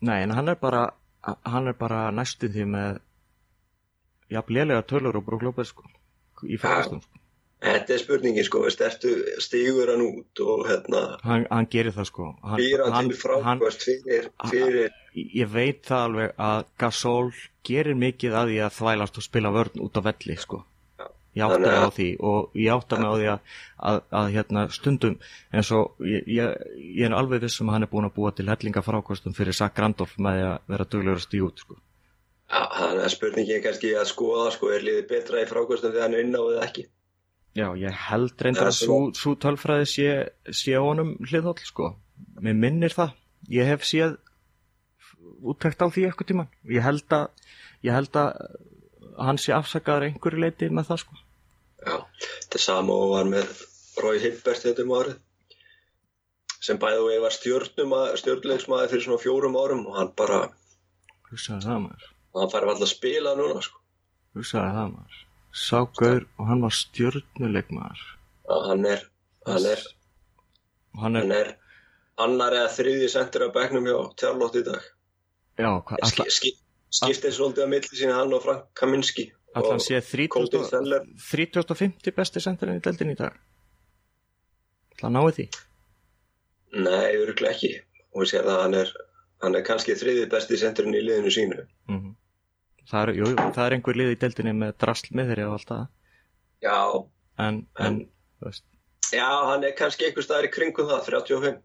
Nei, en hann er bara hann er bara næstu því með jafn lélega tölur og Brook Lopez sko, í frákostum sko. Þetta er spurningin, sko, veist, ertu stígur hann út og hérna hann, hann gerir það sko hann, býra hann, til frákvöst fyrir, fyrir, ég veit það alveg að Gasol gerir mikið að því að þvælast og spila vörn út á velli sko ég átta mig á því og ég átta mig á því að, að, að hérna, stundum eins og ég, ég, ég er alveg viss um að hann er búin að búa til hellinga frákostum fyrir Sack Randolph með að vera duglegur að stíða út sko. Þannig að spurningin er kannski að skoða, sko, er liðið betra í frákvöstum þegar hann er inn á eða ekki. Já, ég held reyndar að svo, tölfræði sé, sé honum hliðhóll sko. Mér minnir það. Ég hef séð úttækt á því eitthvað tíman. Ég held að, ég held að hann sé afsakaður einhverju leiti með það sko. Já, þetta sama og var með Rói Hibbert þetta um árið sem bæði og ég var stjórnum stjórnleiksmaður fyrir svona fjórum árum og hann bara, Hugsaði það maður. Hann fær alltaf að spila núna, sko. Hugsaði það maður. Sá gaur og hann var stjörnuleikmaður. að hann er, hann er, Og hann er, hann er annar eða þriði sendur af bekknum hjá Tjarlótt í dag. já, hvað, Ski, allan, ski, skiptið svolítið að milli sína hann og Frank Kaminski. allan sé Cody 30 Zeller. 3050 besti sendirinn í deldin í dag. Það náði því. Nei, öruglega ekki. Og við sér að hann er, hann er kannski þriði besti senturinn í liðinu sínu. Mm það, er, jú, það er einhver lið í deildinni með drasl með þeirri og allt það. Já, En, en, en já, hann er kannski einhver staðar í kringum það, 35.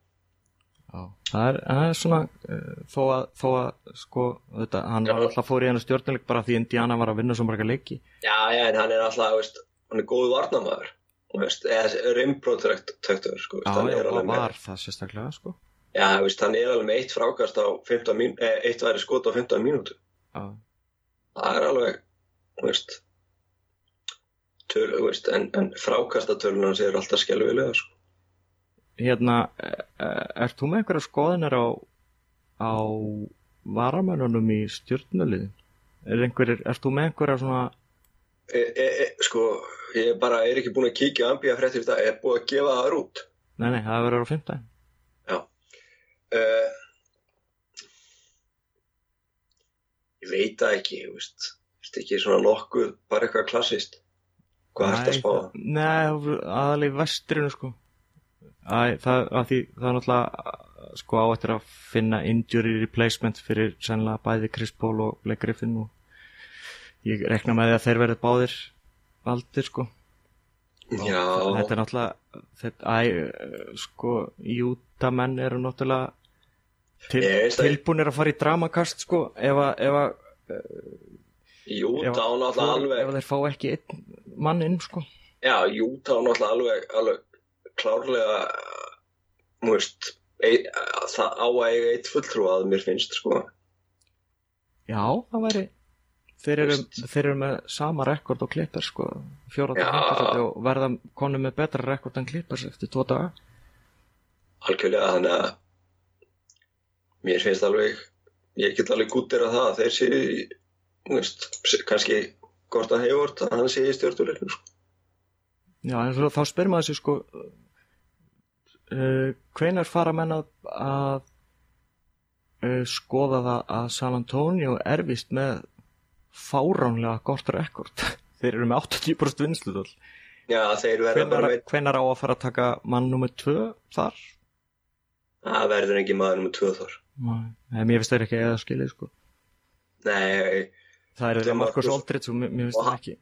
Já, það er, það er svona uh, þó að, þó að sko þetta, hann Já. var alltaf fór í hennar stjórnuleik bara því Indiana var að vinna svo marga leiki Já, já, en hann er alltaf, veist, hann er góð varnamæður. Eða rimprotektor, sko. Já, já, er með, var það sérstaklega sko já, veist, hann er alveg með eitt frákast á 15 mín, eh, eitt væri skot á 15 mínútu. Já, Það er alveg, veist, töl, veist, en, en frákastatölun hans er alltaf skelvilega, sko. hérna, eh, eh, ert þú með einhverja skoðanir á á varamönunum í stjórnulegin? Er einhverjir, ert þú með einhverja svona E, e, e, sko, ég bara er ekki búin að kíkja á NBA fréttir dag, er búin að gefa það út. Nei, nei, það verður á fimmtæðin. Já. Uh, ég veit það ekki, þú veist. Þetta er ekki svona nokkuð, bara eitthvað klassist. Hvað er þetta að spáða? Nei, aðalega vestrinu sko. Æ, það, að því, það er náttúrulega sko á eftir að finna injury replacement fyrir sennilega bæði Chris Paul og Blake Griffin og ég rekna með því að þeir verði báðir valdir sko. Já. Þetta er náttúrulega, þetta, æ, sko, jútamenn eru náttúrulega til, tilbúinir að fara í dramakast sko ef að, ef að Júta ef, á náttúrulega ef þeir fá ekki einn mann inn sko. já, Júta á náttúrulega alveg, alveg klárlega, ein, það á að eiga eitt fulltrú að mér finnst, sko. Já, það væri þeir eru, þeir eru með sama rekord og klippers sko, og verða konu með betra rekord en klippers eftir tvo daga Algjörlega, þannig að mér finnst alveg, ég get alveg gúttir að það, að þeir séu, veist, kannski Gordon Hayward, að hann sé í stjórnuleiknum, sko. Já, en þá spyr maður sig sko uh, hvenær fara menn að, uh, skoða það að San Antonio er vist með fáránlega gott rekord *laughs* þeir eru með 80% vinsluðall Já, þeir verða bara með, hvenær á að fara að taka mann nummer 2 þar? það verður ekki maður nummer tvö þar. Nei, mér finnst þeir ekki eða skilið sko Nei, Það er það Markus Aldrich og mér finnst það ekki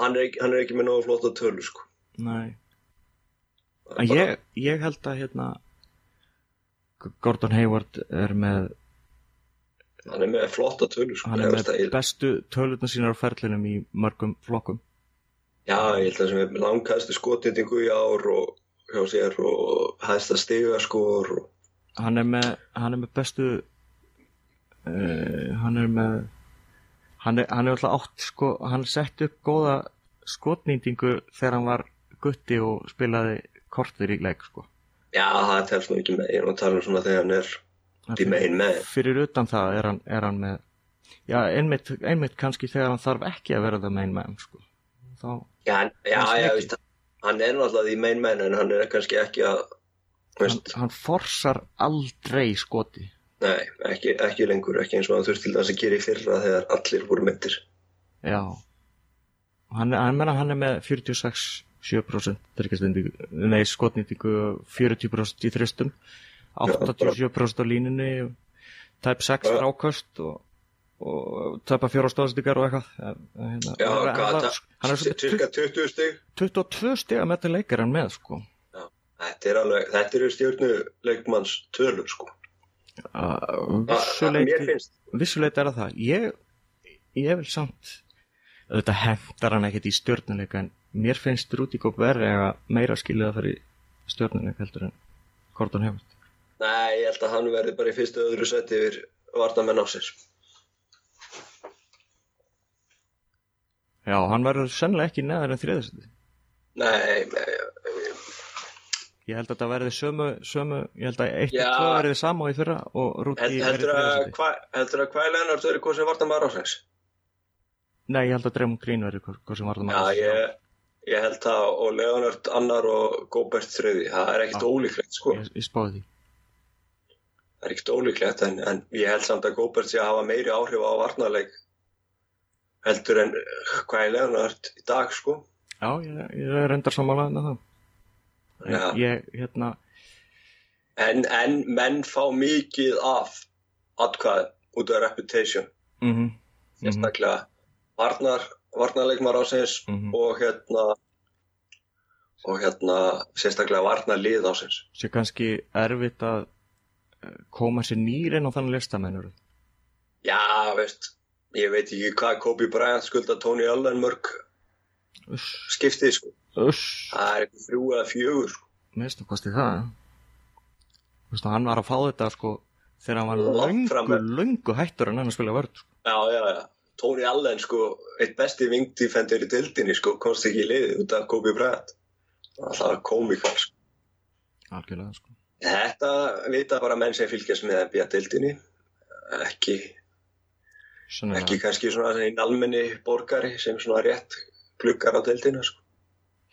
hann er ekki, hann er ekki með nógu flott að tölu, sko. Nei Það bara- ég, ég held að hérna Gordon Hayward er með Hann er með flotta tölu, sko. hann er með veist, bestu tölutna sínar á ferlinum í mörgum flokkum Já, ég held að sem er langkæstu skotnýtingu í ár og hjá sér og hæsta stigaskor og hann er með, hann er með bestu uh, hann er með hann er, hann er alltaf átt sko, hann sett upp góða skotnýtingu þegar hann var gutti og spilaði kortir í leik sko. já, það telst nú ekki með, ég er að tala um svona þegar hann er the main man. fyrir utan það er hann, er hann með já, einmitt, einmitt kannski þegar hann þarf ekki að vera það main man sko. þá, Já, já, já, veist, hann er náttúrulega the main man en hann er kannski ekki að, hann, veist, hann forsar aldrei skoti nei, ekki, ekki lengur, ekki eins og hann þurfti til þess að gera í fyrra þegar allir voru myndir. já hann, hann, hann er með 46 7% þryggastendingu, nei skotnýtingu 40% í þristum 87% á línunni tæp 6 Já. fráköst og, og tæpa fjóra stóðstíkar og eitthvað En hérna, Já, hann hann hann svolítið cirka 20 stig. 22 stiga með þetta leikar hann með sko Þetta er alveg, þetta eru stjórnuleikmanns tölur, sko. Það- vissuleiti er það það ég, ég vil samt þetta hendar hann ekkert í stjórnuleika en mér finnst Rúti Góber eða meira skilið að fara í stjórnuleika heldur en Gordon Hayward nei, ég held að hann verði bara í fyrstu öðru seti yfir varnamenn á sér. já, hann verður sennilega ekki neðar en þriðastöndi Nei, nei, ég held að þetta verði sömu, sömu ég held að 1 Já. og 2 verði sama í fyrra og Rúti Held, verði heldur að þriðastöndi hva, heldur að hvað Leonard verður hvað sem varta maður ásins? nei, ég held að Dremon Green verði hvað, sem var það Já, ég, ég held það og Leonard annar og Gobert þriði. Það er ekkit ólíklegt, sko. ég, ég spáði því Það er ekkit ólíklegt en, en ég held samt að Gobert sé að hafa meiri áhrif á varnarleik heldur en hvað Leonard í dag, sko. já, ég, ég er reyndar samanlega með það En ég, hérna En, en menn fá mikið af atkvæð út af reputation. mm Sérstaklega varnar, varnarleikmar ásins Mhm. og hérna og hérna sérstaklega varnarlið ásins. sé kannski erfitt að eh, koma sér nýr inn á þannig listamennur Já, veist, ég veit ekki hvað Kobe Bryant skulda Tony Allen mörg skiptið, sko. uss Það er eitthvað þrjú eða fjögur, sko. minnst þú kosti það að hann var að fá þetta sko þegar hann var með. löngu hættur en hann að spila vörð sko. Já, já, já. Tony Allen, sko, eitt besti vingdífendur í dildinni, sko, komst ekki í liðið út af Kobe Bryant. Það var komikal, sko. algjörlega sko. Þetta vita bara menn sem fylgjast með NBA dildinni. Ekki, ekki kannski svona í almenni borgari sem svona rétt gluggar á dildina, sko.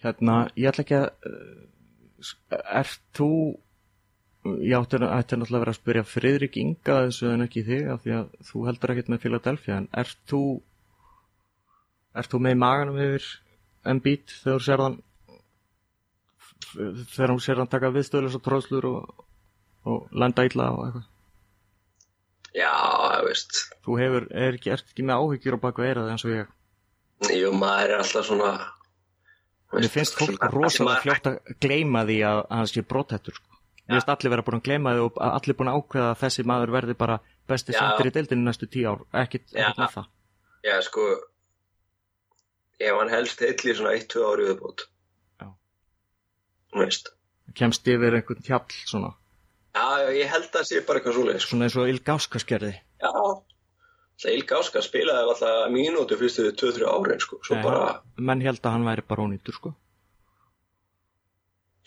Hérna, ég ætla ekki að uh, Ert þú Ég ætti náttúrulega að vera að spyrja Friðrik Inga þessu en ekki þig af því að þú heldur ekkert með Philadelphia en ert þú ert þú með maganum yfir Embiid þegar þú sér þann þegar hún sér hann taka viðstöðlis og tróðslur og, og lenda illa og eitthvað? Já, veist. Þú hefur, er ekki, ert ekki með áhyggjur á baku eirað eins og ég Jú, maður er alltaf svona Mér finnst fólk rosalega fljótt að gleyma því að hann sé brothættur sko. Mér finnst allir vera búin að gleyma því og allir búin að ákveða að þessi maður verði bara besti sendir í deildinu næstu tíu ár. Ekkit, ekkit með það. Já, sko ef hann helst heitli svona 1-2 ári viðbútt Já. Veist. Kemst yfir einhvern hjall svona. Já, ég held að sé bara eitthvað svoleið sko. Svona eins og Ilgáska skerði. Já Það Ilgáska spilaði alltaf mínúti fyrstu 2-3 árin sko. Svo Nei, bara Menn held að hann væri bara ónýttur sko.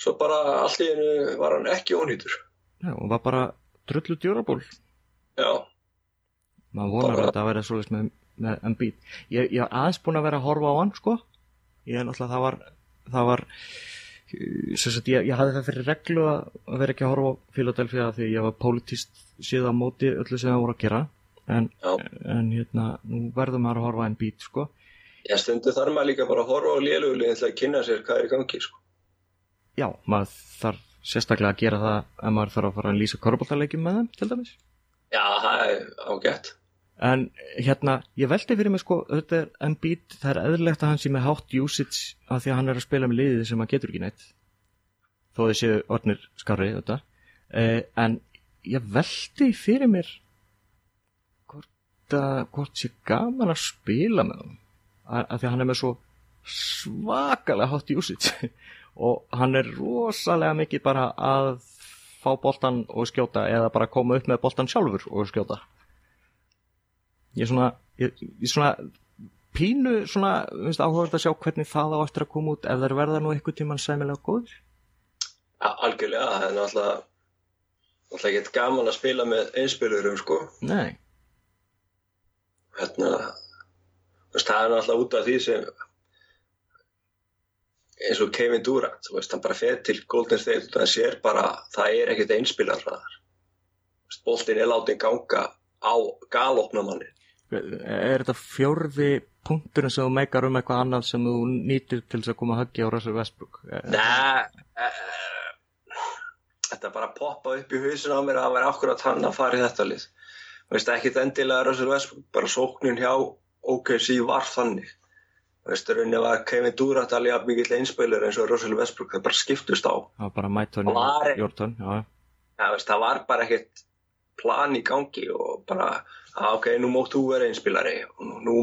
Svo bara allt í hennu var hann ekki ónýtur. Já, og var bara drullu djóraból Já, maður vonar Bara- að þetta verði svolítið með, með Embiid ég, ég hef aðeins búin að vera að horfa á hann sko. Ég er náttúrulega það var það var sem sagt, ég, ég hafði það fyrir reglu að að vera ekki að horfa á Philadelphia því ég var politist síðan á móti öllu sem það voru að gera en, Já. en hérna, nú verður maður að horfa á Embiid sko ég stundu þar maður líka bara að horfa á lélugulegin til að kynna sér hvað er í gangi sko. já, maður þarf sérstaklega að gera það ef maður þarf að fara að lýsa korfbóltaleikjum með þeim til dæmis Já, það er ágætt En hérna, ég veldi fyrir mig sko, þetta er Embiid, það er eðlilegt að hann sé með hátt usage af því að hann er að spila með liðið sem hann getur ekki neitt. Þó séu ornir skarri, þetta. Eh, en ég veldi fyrir mér að, hvort sé gaman að spila með hann. Af því að hann er með svo svakalega hátt usage. *laughs* Og hann er rosalega mikið bara að fá boltan og skjóta eða bara koma upp með boltan sjálfur og skjóta. Ég er svona ég, ég svona pínu svona, finnst áhugað að sjá hvernig það á eftir að koma út ef þeir verða nú einhvern tíman sæmilega góður Já, algjörlega, það er náttúrulega náttúrulega ekki gaman að spila með einspilurum sko. Nei, hérna veist, það er náttúrulega út af því sem eins og Kevin Durant, veist, hann bara fer til Golden State og það sér bara það er ekkert einspilar hraðar boltin er látið ganga á galopnamanni. Er þetta fjórði punkturinn sem þú meikar um eitthvað annað sem þú nýtir til þess að koma að höggja á Russell Westbrook? Eh, Nei, uh, þetta bara poppa upp í hausinu á mér að væri akkurat hann að fara í þetta lið. Veist, ekkit endilega Russell Westbrook, bara sóknin hjá OKC var þannig. Þú veist, rauninni var Kevin Durant alveg mikill einspilur eins og Russell Westbrook, það bara skiptust á. það var bara já, Ja, veist, það var bara ekkit plan í gangi og bara, að, ok, nú mótt þú vera einspilari og nú,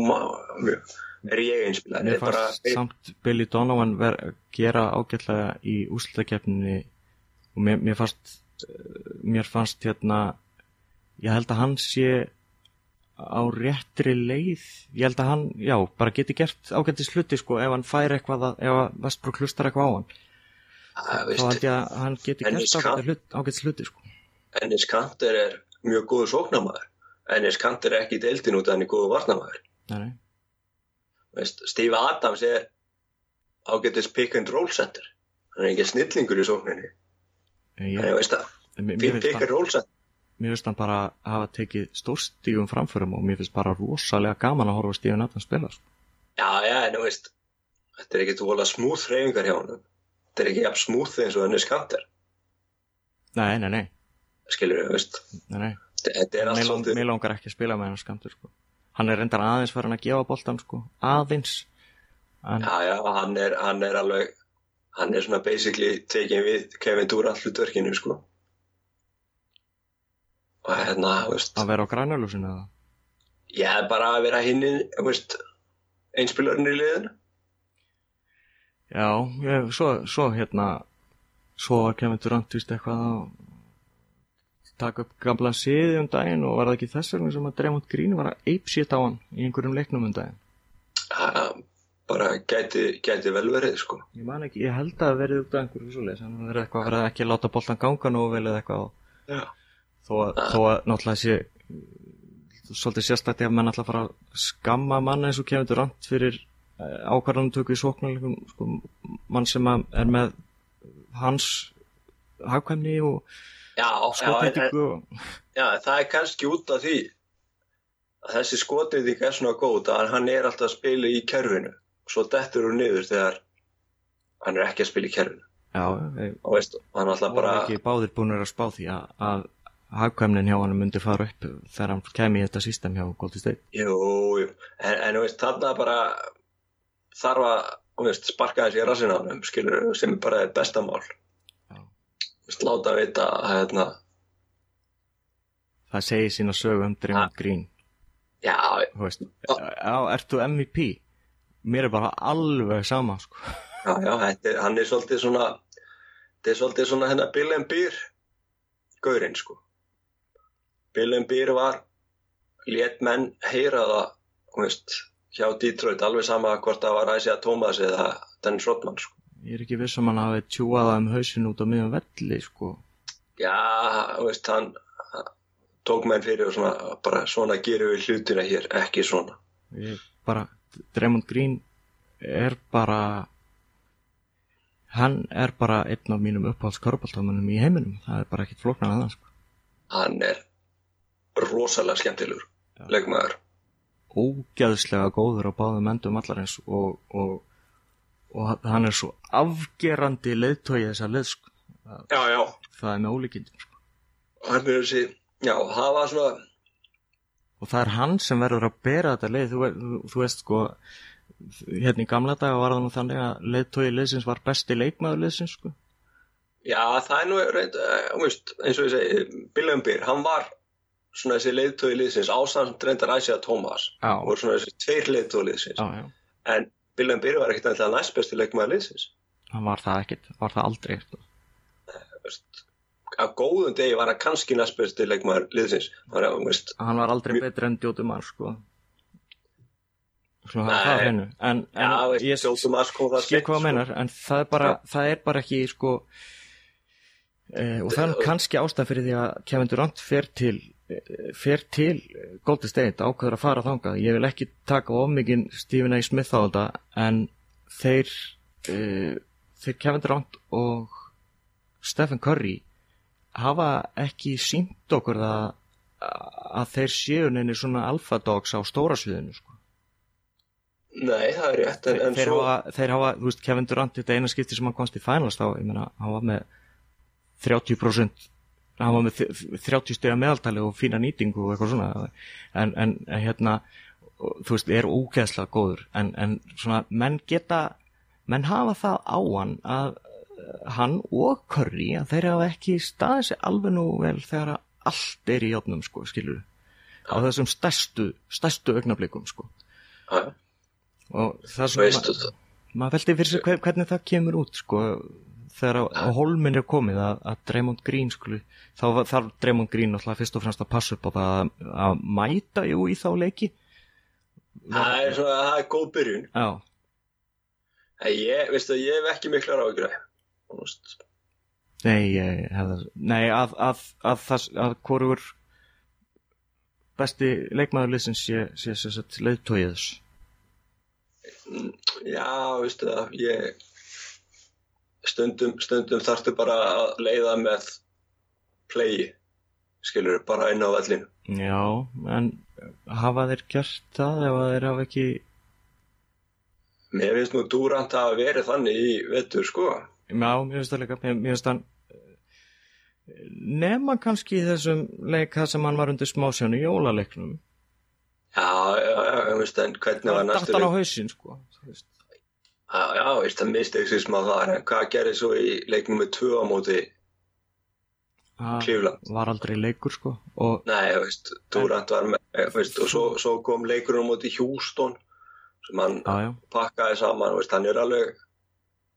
er ég einspilari. mér fannst bara, samt Billy Donovan ver, gera ágætlega í úslutakefninni og mér, mér fannst eh, mér fannst hérna ég held að hann sé á réttri leið ég held að hann, já, bara geti gert ágættis hluti sko, ef hann fær eitthvað að, ef að Vestbruk hlustar eitthvað á hann að, þá veist, held ég að hann geti En gert ég ágættis hluti sko. Ennis Kanter er mjög góður sóknamaður. Ennis Kanter er ekki í deildin út af hann er góður. Veist, Steve Adams er ágættis pick and roll center. Hann er ekki snillingur í sókninni. Ég, Þannig veist að, pick and roll center. Mér finnst hann bara hafa tekið stórstígum framförum og mér finnst bara rosalega gaman að horfa Stíðun Adams spila sko. Já, já, en þú veist, þetta er ekki tvola smúð hreyfingar hjá hann. Þetta er ekki jafn smúð eins og Ennis Kanter. nei, nei, nei, Skilur þú, veist. nei, nei. Er Mér, svolítið. langar ekki að spila með hann skamtur sko. hann er reyndar aðeins farin að gefa boltan sko. aðeins en, Já, já, hann er, hann er alveg, hann er svona basically tekin við Kevin Durant hlutverkinu, sko. Og hérna, veist, að vera á grænalúsinu eða? er bara að vera hinn, einspilarinn í liðinu. já, ég, svo, svo hérna svo Kevin Durant vist eitthvað að taka upp gamla siði um daginn og var það ekki þess vegna sem að Dremont Green var að apeshit á hann í einhverjum leiknum um daginn Það bara gæti, gæti vel verið, sko. ég man ekki, ég held að það verið út af einhverju svo leis, hann verið eitthvað að vera ekki að láta boltan ganga nú vel eða eitthvað Já. Þó að, þó að náttúrulega sé svolítið sérstætti að menn alltaf fara að skamma mann eins og Kevin Durant fyrir ákvarðanum tökur í sóknarleikum sko, mann sem er með hans hagkvæmni og skotnýtingu og já, það er kannski út af því að þessi skotnýting er svona góð að hann er alltaf að spila í kerfinu. Svo dettur hún niður þegar hann er ekki að spila í kerfinu. Já, og veist, hann alltaf bara ekki báðir búinir að spá því að, að hagkvæmnin hjá hann myndi fara upp þegar hann kemi í þetta system hjá Golden State? Jú, jú, en, en veist, þarna bara þarf að veist, sparka þessi í rassina á hann skilur, sem er bara besta mál. Já. Þú veist, láta vita að hérna, það segir sína sögu um Draymond Green. Já, veist, já, ertu MVP mér er bara alveg sama sko. já, já, þetta hann er svolítið svona þetta er svolítið svona hennar Bill and Beer gaurinn, sko And Beer var lét menn heyra það þú veist, hjá Detroit alveg sama hvort það var Isaiah Thomas eða Dennis Rodman, sko ég er ekki viss um hann hafi tjúað það um hausin út á miðjum velli sko. Já, veist, hann tók menn fyrir og svona, bara svona gerum við hlutina hér, ekki svona. ég bara, Draymond Green er bara hann er bara einn af mínum uppáhaldskörbáltamannum í heiminum það er bara ekkit flóknar að það sko. Hann er rosalega skemmtilegur, leikmaður. ógeðslega góður á báðum endum allarins og, og, og hann er svo afgerandi leiðtói þessa leið sko. Já, já, það er með ólíkindum sko. hann er þessi, já, það var svona, og það er hann sem verður að bera þetta leið þú, þú, þú veist sko hérna í gamla daga var það nú þannig að leiðtói liðsins var besti leikmaður liðsins sko. já, það er nú, reynd, þú veist, eins og ég segi, Bill Umbir, hann var svona þessi leiðtói liðsins, ásamt reyndar Thomas, já, og svona þessi tveir leiðtói liðsins, já, já, en Bill Umbir var ekkert alltaf næst besti leikmaður liðsins. hann var það ekkit var það aldrei sko. Þú veist, á góðum degi var hann kannski næst besti leikmaður liðsins, að, þú veist, hann var aldrei Mjög- betri en Djóti Mar sko. Nei. en, en já, veist, ég að sko skil hvað það sko. meinar en það er bara, það er bara ekki sko eh, og það er kannski ástæð fyrir því að Kevin Durant fer til fer til Golden State ákveður að fara þangað ég vil ekki taka of mikið Stephen A. Smith á þetta en þeir uh, þeir Kevin Durant og Stephen Curry hafa ekki sínt okkur það að þeir séu neini svona alpha dogs á stóra sviðinu sko. Nei, það er rétt, en, en þeir, svo, hafa, þeir hafa, þú veist, Kevin Durant þetta eina skipti sem hann komst í finals þá, ég meina, hann var með 30% hann var með þ- 30 stiga meðaltali og fína nýtingu og eitthvað svona. En, en hérna þú veist, er ógeðslega góður. En, en svona, menn geta menn hafa það á hann að eh, hann og Curry að þeir hafa ekki staðið sér alveg nú vel þegar allt er í játnum sko, skilur á þessum stærstu, stærstu augnablikum sko. Já, og það það, maður veldi fyrir sig hver, hvernig það kemur út sko, þegar á, á holmin er komið að, að Draymond Green skulu, þá þarf Draymond Green alltaf fyrst og fremst að passa upp á það að, að mæta jú í þá leiki. Það er svona, það er góð byrjun, já, ég, veistu, ég hef ekki mikla þú veist, nei, hefði, nei að, að, að, það, að hvorur besti leikmaður liðsins sé, sé, sé, sé, sé leiðtóið þess. Mm, já, veistu það, ég, stundum, stundum þarftu bara að leiða með playi, skilur, bara inn á vellinu. já, en hafa þeir gert það ef að þeir hafa ekki Mér finnst nú Durant að verið þannig í vetur, sko. Já, mér finnst það líka, mér, finnst hann eh, nema kannski í þessum leik það sem hann var undir smásjónu í jólaleiknum Já, já, já, ég veist, en hvernig var það næstu datt hann á leik? hausinn sko þú veist. Já, já, veist, það mistið sig smá þar, en hvað gerði svo í leiknum með tvö á móti það Cleveland? var aldrei leikur sko og Nei, veist, Durant var með, eh, veist, og svo, svo kom leikurinn á móti Houston sem hann já, já, pakkaði saman, veist, hann er alveg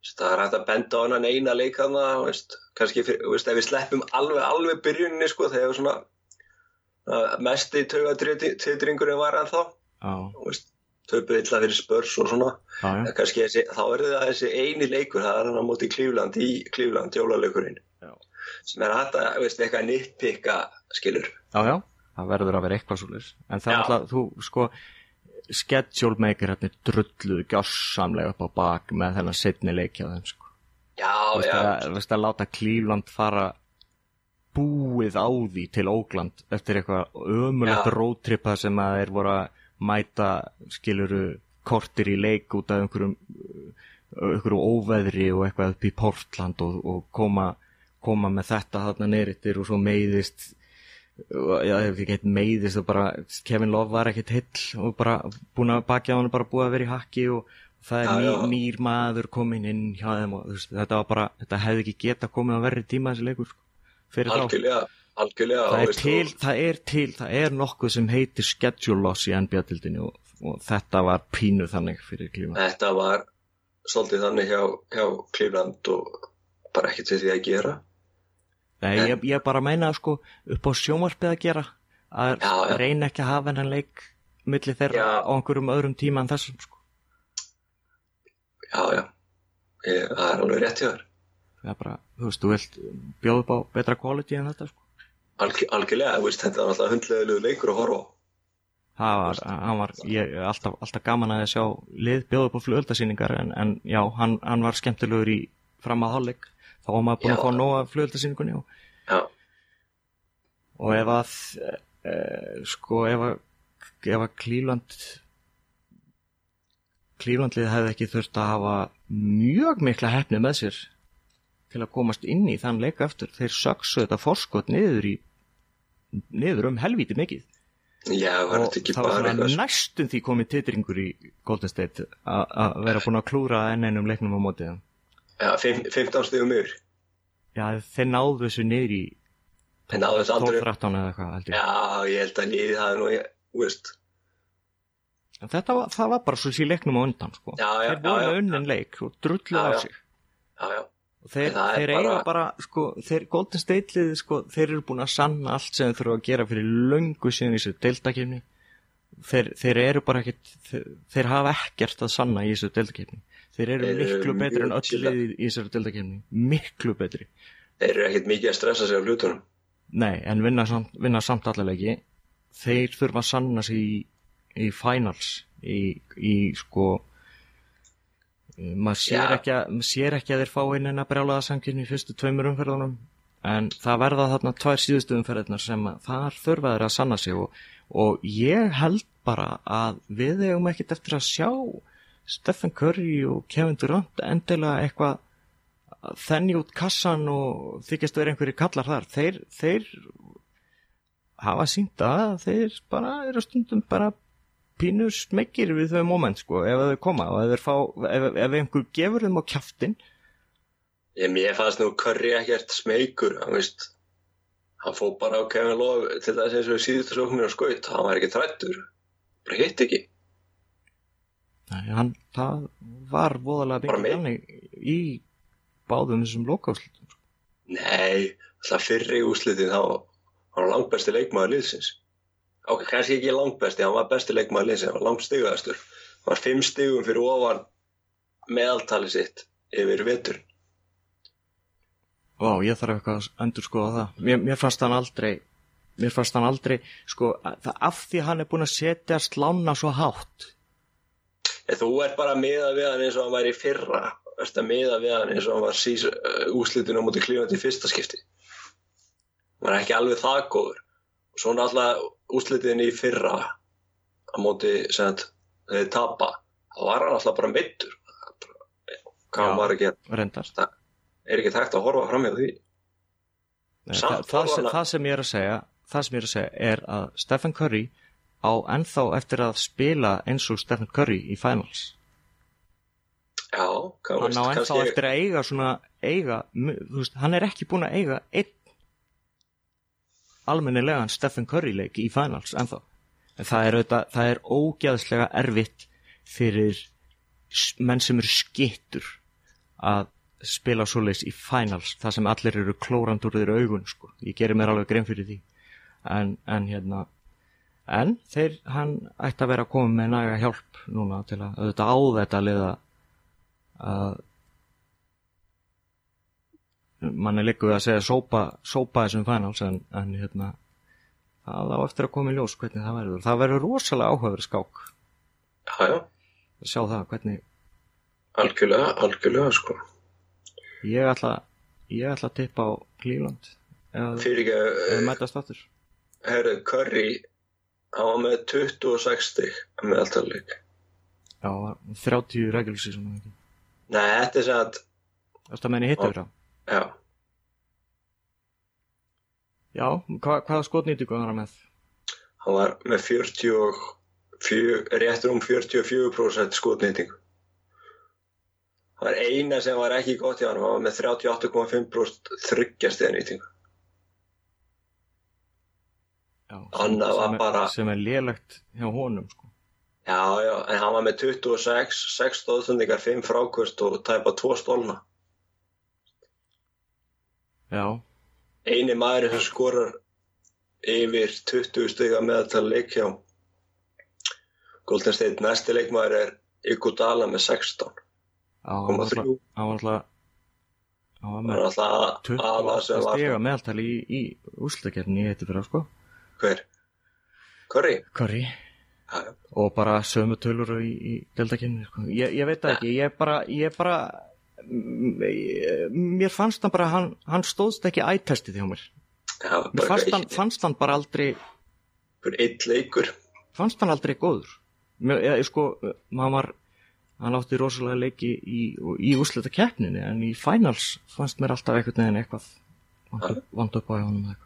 það er hægt að benda á hann eina leik hann veist, kannski, veist, ef við sleppum alveg, alveg byrjuninni, sko, þegar svona uh, mesti taugatrytringurinn var hann þá, já, veist, töpuð illa fyrir spörs og svona, kannski þessi, þá er það þessi eini leikur, það er hann á móti Cleveland í Cleveland, jólaleikurinn. Sem er hægt að, veist, eitthvað nýttpikka skilur, já, já. Það verður að vera eitthvað svo en það er alltaf, þú sko schedule maker hérna drulluð gjörsamlega upp á bak með þennan setni leikja þeim sko. Já, veist já, að, veist að láta Cleveland fara búið á því til Ógland eftir eitthvað ömulegt rótripa sem að þeir voru að mæta skiluru kortir í leik út af einhverjum uh, einhverju óveðri og eitthvað upp í Portland og, og koma, koma með þetta þarna neyrittir og svo meiðist já, ekki eitt meiðist og bara Kevin Love var ekkert hill og bara búin að bakja á hann bara búið að vera í hakki og það er Já, ný, já. nýr maður komin inn hjá þeim og veist, þetta var bara, þetta hefði ekki geta komið á verri tíma þessi leikur sko, fyrir þá algjörlega, það er, til, og- það er til, það er nokkuð sem heitir schedule loss í NBA-dildinni og, og þetta var pínu þannig fyrir klíma Þetta var svolítið þannig hjá, hjá Cleveland og bara ekkert við því að gera. Nei, ég, ég bara meina sko upp á sjómarpið að gera að Já, já. reyna ekki að hafa hennan leik milli þeirra Já. á einhverjum öðrum tíma en þessum sko. Já, já, ég, það er alveg rétt hjá þér. það er bara, þú veist, þú vilt bjóða upp á betra quality en þetta sko. Alg, algjörlega, veist, þetta er alltaf hundleðilegu leikur að horfa það var, hann var ég, alltaf, alltaf gaman að sjá lið bjóða upp á flugöldasýningar en, en já, hann, hann var skemmtilegur í fram að hálfleik. Þá var maður búin Já. að fá nóga flugöldasýningunni og, og ef að e, sko, ef að að Cleveland Clevelandlið hefði ekki þurft að hafa mjög mikla hefni með sér til að komast inn í þann leika eftir þeir söksu þetta forskot niður í niður um helvíti mikið já, var og þetta ekki það var bara eitthvað næstum því komið titringur í Golden State að vera búin að klúra enn einum leiknum á mótið. Já, fimm- 15 stegum yfir. já, þeir náðu þessu niður í En náðu þessu aldrei. 12-13 eða eitthvað held ég. Já, ég held að liðið hafi nú, ég- veist, En þetta var, það var bara svo síðan leiknum á undan sko. Já, já, þeir já, já. með unnin leik og drullu Já, á sig já, já, og þeir, þeir bara- eiga bara sko, þeir, Golden State liði sko, þeir eru búin að sanna allt sem þeir þurfa að gera fyrir löngu síðan í þessu deildakefni þeir, þeir eru bara ekkit þeir, þeir hafa ekkert að sanna í þessu deildakefni þeir eru Þeir eru miklu betri en öll liði í þessu deildakefni miklu betri. Þeir eru ekkert mikið að stressa sig á hlutunum. Nei, en vinna samt, vinna samt allalegi þeir þurfa að sanna sig í, í finals í, í sko maður sér, Já. ekki að, maður sér ekki að þeir fá inn en að brjálaða samkynni í fyrstu tveimur umferðunum en það verða þarna tvær síðustu umferðunar sem þar þurfa þeir að sanna sig og, og ég held bara að við eigum ekkit eftir að sjá Stephen Curry og Kevin Durant endilega eitthvað þenni út kassan og þykjast vera einhverju kallar þar þeir, þeir hafa sínt að þeir bara eru stundum bara pínu smeggir við þau moment sko ef þau koma og ef, fá, ef, ef einhver gefur þeim á kjaftin Ég, fannst nú Curry ekkert smeykur, hann veist, hann fó bara á Kevin Love til þess eins og í síðustu sóknir og skaut, hann var ekki trættur, bara hitt ekki. Nei, hann, það var voðalega mikið þannig í báðum þessum lokáslutum Nei, alltaf fyrri úslitin þá, hann var langbesti leikmaður liðsins. Ok, kannski ekki langbesti, hann var besti leikmaður liðsins, hann var langstigaðastur. Hann var fimm stigum fyrir ofan meðaltali sitt yfir vetur. Vá, ég þarf eitthvað að endur skoða það mér, mér fannst hann aldrei mér fannst hann aldrei sko, að- það, af því hann er búin að setja slána svo hátt En þú ert bara miða við hann eins og hann væri fyrra, miða við hann eins og hann var uh, úslitinu á móti klífandi í fyrsta skipti. Hann var ekki alveg það góður. Og svo náttúrulega úslitinu í fyrra á móti sem þeir tapa, þá var hann alltaf bara meittur. Hvað Já. var reyndar Það er ekki tægt að horfa fram með því. Nei, það, það, sem, það sem ég er að segja það sem ég er að segja er að Stephen Curry á ennþá eftir að spila eins og Stephen Curry í finals Já, hann á ennþá eftir að eiga svona eiga, þú veist, hann er ekki búin að eiga einn almennilegan Stephen Curry leik í finals ennþá en það er, auðvitað, það er ógeðslega erfitt fyrir menn sem eru skittur að spila svoleiðis í finals það sem allir eru klórand úr þeirra augun sko. ég gerir mér alveg grein fyrir því en, en hérna en þeir, hann ætti að vera að koma með næga hjálp núna til að auðvitað á þetta liða að mann er líka við að segja sópa, sópa þessum finals en, en hérna það á eftir að koma í ljós hvernig það verður það verður rosalega áhugaverð skák Já, já, sjá það hvernig algjörlega, algjörlega, sko. ég ætla ég ætla að tippa á eða, Fyrir ekki að, mætast aftur herru, Curry, hann var með 26 stig með alltaf leik. já, 30 regular season eða ekki. Nei, þetta er sem að, Þetta meðin hittur það já, Já, hva, hvaða skotnýtingu var hann með? hann var með 44, réttur um 44% skotnýtingu. Það var eina sem var ekki gott hjá hann, hann var með 38,5% þryggjastega nýtingu. Já, var sem er, bara- sem er lélegt hjá honum sko. Já, já, en hann var með 26, 6 stóðsendingar, 5 frákvöst og tæpa 2 stólna. Já, Eini maður sem skorar yfir 20 stiga meðal leik hjá Golden State. Næsti leikmaður er Iguodala með 16. á, hann var 3. alltaf hann var alltaf hann var Það með er alltaf aða 28 sem var stiga meðaltali í, í úrslutakeppni í þetta fyrir sko. Hver? Curry? Curry og bara sömu tölur í, í deltakeppni sko. ég, ég veit það ekki, ég bara ég bara mér fannst hann bara hann, hann stóðst ekki ættestið hjá mér. Já, mér fannst hann, fannst hann bara aldrei bara eitt leikur. fannst hann aldrei góður. Mér, ég, sko, var hann átti rosalega leiki í, í úrslita keppninu en í finals fannst mér alltaf einhvern veginn eitthvað vant upp, á eitthvað.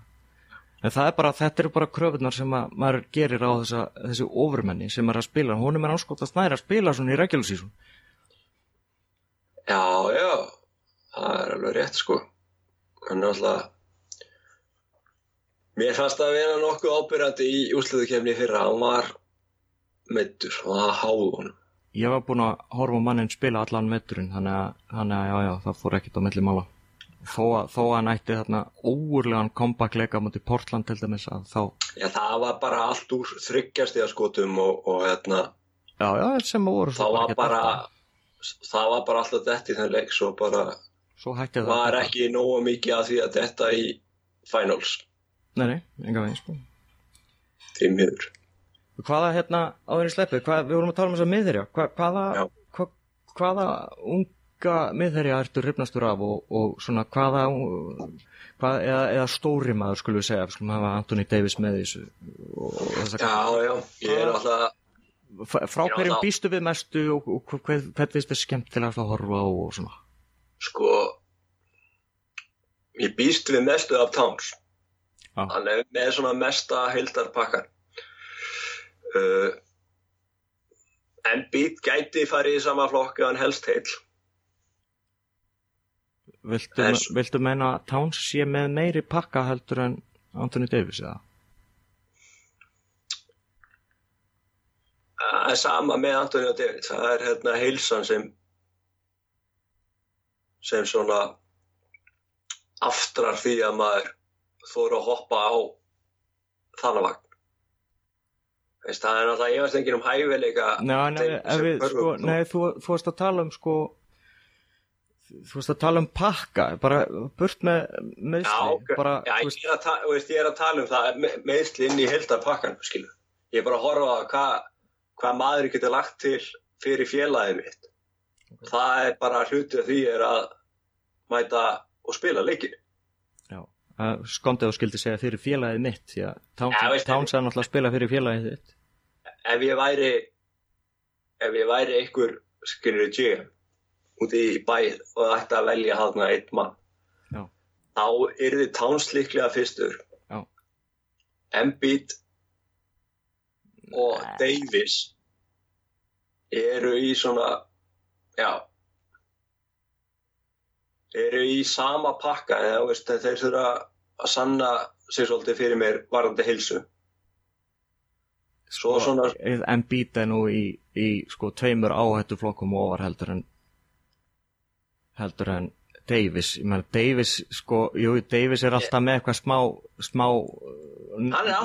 En það er bara, þetta eru bara kröfunar sem að maður gerir á þessa, þessi ofurmenni sem er að spila, honum er anskotast nær að spila svona í regular season Já, já, það er alveg rétt sko. Hann er alltaf, mér fannst það að vera nokkuð ábyrjandi í úrslutukefni fyrra. Hann var meittur, hann var háð honum. ég var búinn að horfa mannin spila allan metrun þannig að, þannig að já, já, það fór ekkert á milli mála þó að, þó að hann ætti þarna óurlegan comeback-leika mútið Portland til dæmis að þá, Já, það var bara allt úr þryggjastiðaskotum og, og hérna, já, já, sem að voru það var bara, alltaf. Það var bara alltaf dett í þenn leik, svo bara svo var ekki nógu mikið að því að detta í finals, Nei, nei, enga veginn sko. því miður. Hvaða hérna áður í sleppu, hvað, við vorum að tala um þess að miðherja, Hva, hvaða, Já. hva, hvaða unga miðherja ertu rifnastur af og, og svona hvaða, hvað, eða, eða stóri maður skulum við segja, skulum hafa Anthony Davis með þessu og þess Já, já, ég er alltaf, frá hverjum býstu við mestu og, og hvern finnst þið skemmtilegast að horfa á og svona. sko, ég býst við mestu af Towns. Já. Hann er með svona mesta heildarpakkan. Uh, en Beat gæti farið í sama flokk ef hann helst heil. Viltu, svo- viltu meina Towns sé með meiri pakka heldur en Anthony Davis eða? Það er sama með Antonio David. Það er hérna heilsan sem sem svona aftrar því að maður þóra að hoppa á þannig vagn. Veist, það er náttúrulega efast enginn um hæfileika Nei, við, sko, nei þú, þú varst að tala um sko þú varst að tala um pakka bara burt með meðsli Já, ok. bara, Já, ég er, veist, ég er að tala um það me- meðsli inn í heildarpakkan, skilu. Ég er bara að horfa á hvað hva maður getur lagt til fyrir félagið mitt. Það er bara hluti af því er að mæta og spila leikir. já, skondið og skildi segja fyrir félagið mitt því að Towns, er náttúrulega að spila fyrir félagið þitt Ef ég væri ef ég væri einhver skilur GM úti í bæ og ætti að velja hann einn mann Já. þá yrði Towns líklega fyrstur. Embiid og Davis eru í svona já. Eru í sama pakka þú veist, þeir þurfa að sanna sig svolítið fyrir mér varandi hilsu svo svona en býta nú í, í sko tveimur áhættuflokkum ofar heldur en heldur en Davis, ég meina Davis sko, jú, Davis er alltaf með eitthvað smá smá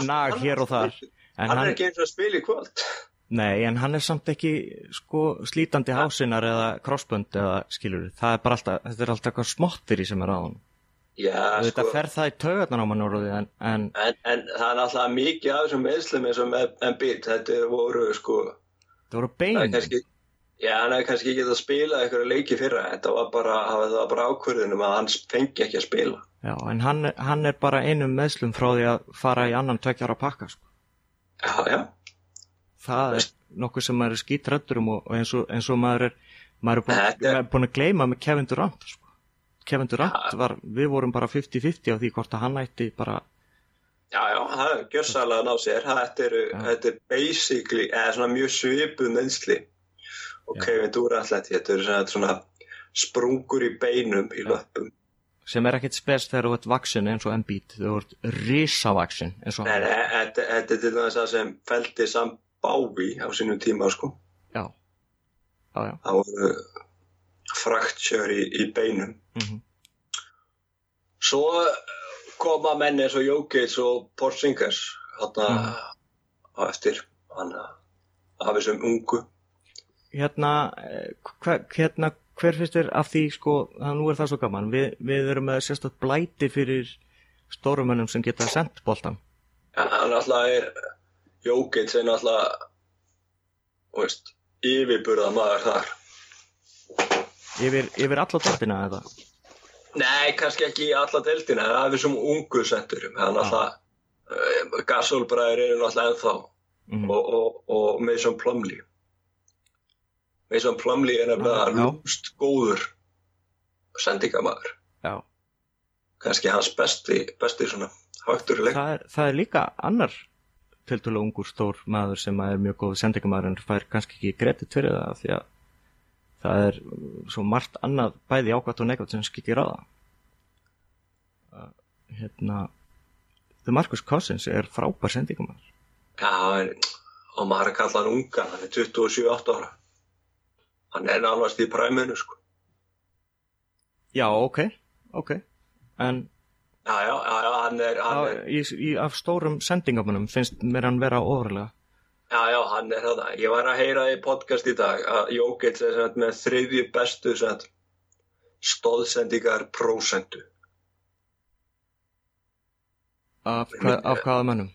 nag hér og þar en hann hann, er ekki eins og að spila í kvöld. Nei, en hann er samt ekki sko slítandi hásinar eða crossbund eða skilur það er bara alltaf, þetta er alltaf eitthvað smottir í sem er á hann já, þetta sko, fer það í taugarnar á mann en, en en, en það er náttúrulega mikið af þessum meðslum eins og með Embiid. Þetta voru sko það voru bein já, hann hefði kannski ekki getað að spila eitthvað leiki fyrra. Þetta var bara, bara ákvörðunum að hann fengi ekki að spila. Já, en hann, hann er bara einum meðslum frá því að fara í annan tveggjara pakka sko. Já, já. það er nokkuð sem maður er skítrættur um og, og eins, og, eins og maður er maður er búin, er- er búin að gleyma með Kevin Durant sko. Kevin Durant var, við vorum bara 50-50 á því hvort að hann ætti bara Já, já, það er gjössalega að ná sér. Þetta er, er basically, eða svona mjög svipuð meðsli. Og Já. Kevin Durant, þetta svona, svona sprungur í beinum í löpum. Sem er ekkit spes þegar þú ert vaksin eins og Embiid þú ert risavaksin eins og hann nei, þetta, er til dæmis það sem feldi samt Bávi á sínum tíma, sko. já, já, já. Það voru fracture í, í beinum. Mm Svo koma menn eins og Jókits og Porzingis þarna Mhm. á eftir hann af þessum ungu. hérna, eh, hérna hver finnst þér af því sko að nú er það svo gaman við, við erum með sérstætt blæti fyrir stórumönnum sem geta sendt boltan Ja, hann alltaf er Jókits er alltaf veist, yfirburða maður þar. yfir, yfir alla tóttina eða Nei, kannski ekki alla deildina, en af þessum ungu sendurum. Hann alltaf, uh, Gasol-bræður eru alltaf ennþá mm og, og, og Mason Plumlee. Mason Plumlee er nefnilega já. lúmst góður sendingamæður. Kannski hans besti, besti svona högturleik. það er, það er líka annar tiltölu ungur stór maður sem er mjög góð sendingamæður en fær kannski ekki kredit fyrir það því að það er svo margt annað bæði ákvæmt og neikvæmt sem skikir á það hérna The Marcus Cousins er frábær sendingamæður Já, og maður er að kalla hann ungan, hann er 27-8 ára. Hann er nánast í præminu, sko. já ok, ok en Já, já, já, hann er, hann er, í, í, af stórum sendingamönnum finnst mér hann vera ofurlega já, já, hann er það. Ég var að heyra í podcast í dag að Jókits er sem með þriðju bestu sem stóðsendingar prósentu. af, hva, af hvaða mönnum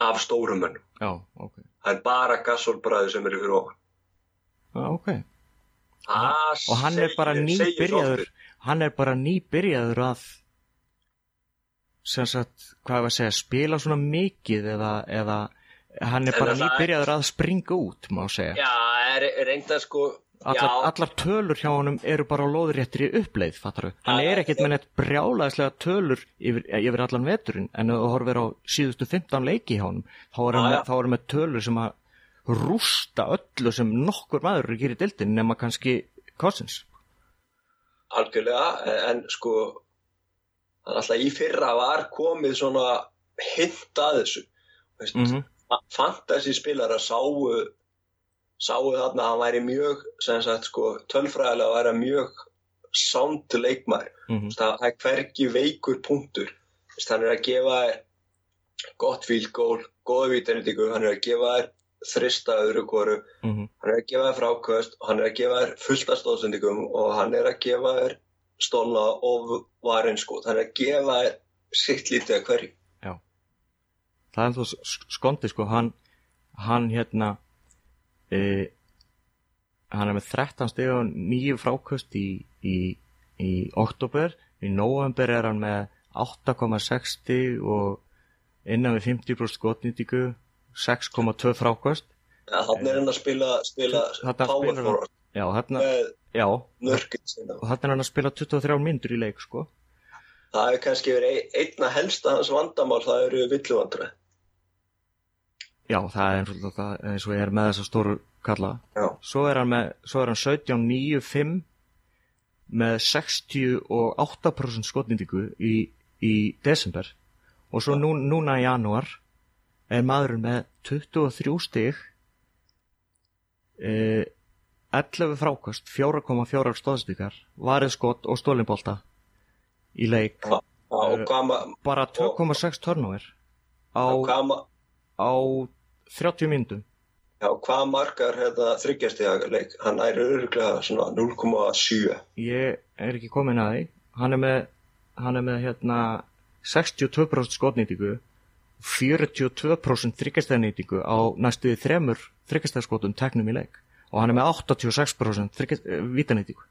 af stórum mönnum. já, ok, Það er bara gassolbræður sem eru fyrir ofan. Ok. Það og hann er bara segir- segir nýbyrjaður hann er bara nýbyrjaður að sem sagt, hvað var að segja spila svona mikið eða, eða hann er En bara er- nýbyrjaður að springa út má segja, Já, er, er reynda sko, allar, allar tölur hjá honum eru bara á lóðréttri uppleið fattaru, hann Já, er ekkert með neitt brjálæðislega tölur yfir, yfir allan veturinn en þú horfir á síðustu 15 leiki hjá honum þá er hann Já, með, já. þá er hann með tölur sem að rústa öllu sem nokkur maður er að gera í dildin nema kannski Cousins algjörlega, en, sko, það er alltaf í fyrra var komið svona hint að þessu. Mm -hmm. fantasy spilara sáu sáu þarna að hann væri mjög sem sagt sko tölfræðilega væri hann mjög sound leikmær Mm það er hvergi veikur punktur er að gefa gott goal, góða vítanendingu hann er að gefa þér þrista öðru koru, -hmm. hann er að gefa þér frákvöst hann er að gefa þér fullt af stóðsendingum og hann er að gefa þér stólna og varin sko. Hann er að gefa þér sitt lítið að hverju. Það er þú skondi sko. Hann, hann hérna e, hann er með 13 stig og 9 frákust í, í, í oktober í november er hann með 8,6 stig og innan við 50% skotnýtingu 6,2 frákust ja, þannig er hann að spila, spila power hann- forward. Já, þarna er hann að spila 23 myndur í leik sko. Það hefur kannski verið ein- einna helsta hans vandamál, það eru villuvandræð. já, það er eins og, það, eins og ég er með þessa stóru kalla. Já. svo er hann, með, svo er hann 17, 9, 5 með 68% skotnýtingu í, í desember. Og svo nú, núna í janúar er maðurinn með 23 stig eh, 11 frákast 4,4 stóðstíkar varið skot og stólinbolta í leik Já, og hvað, ma- bara 2,6 turnover á, hvað, ma- á 30 myndum já, hvað markar hérna, þryggjastega leik? Hann er öruglega svona 0,7. ég er ekki komin að því hann er með, hann er með hérna 62% skotnýtingu 42% þryggjastæðnýtingu á næstuði þremur þryggjastæðskotum teknum í leik. Og hann er með 86% vítanýtingu.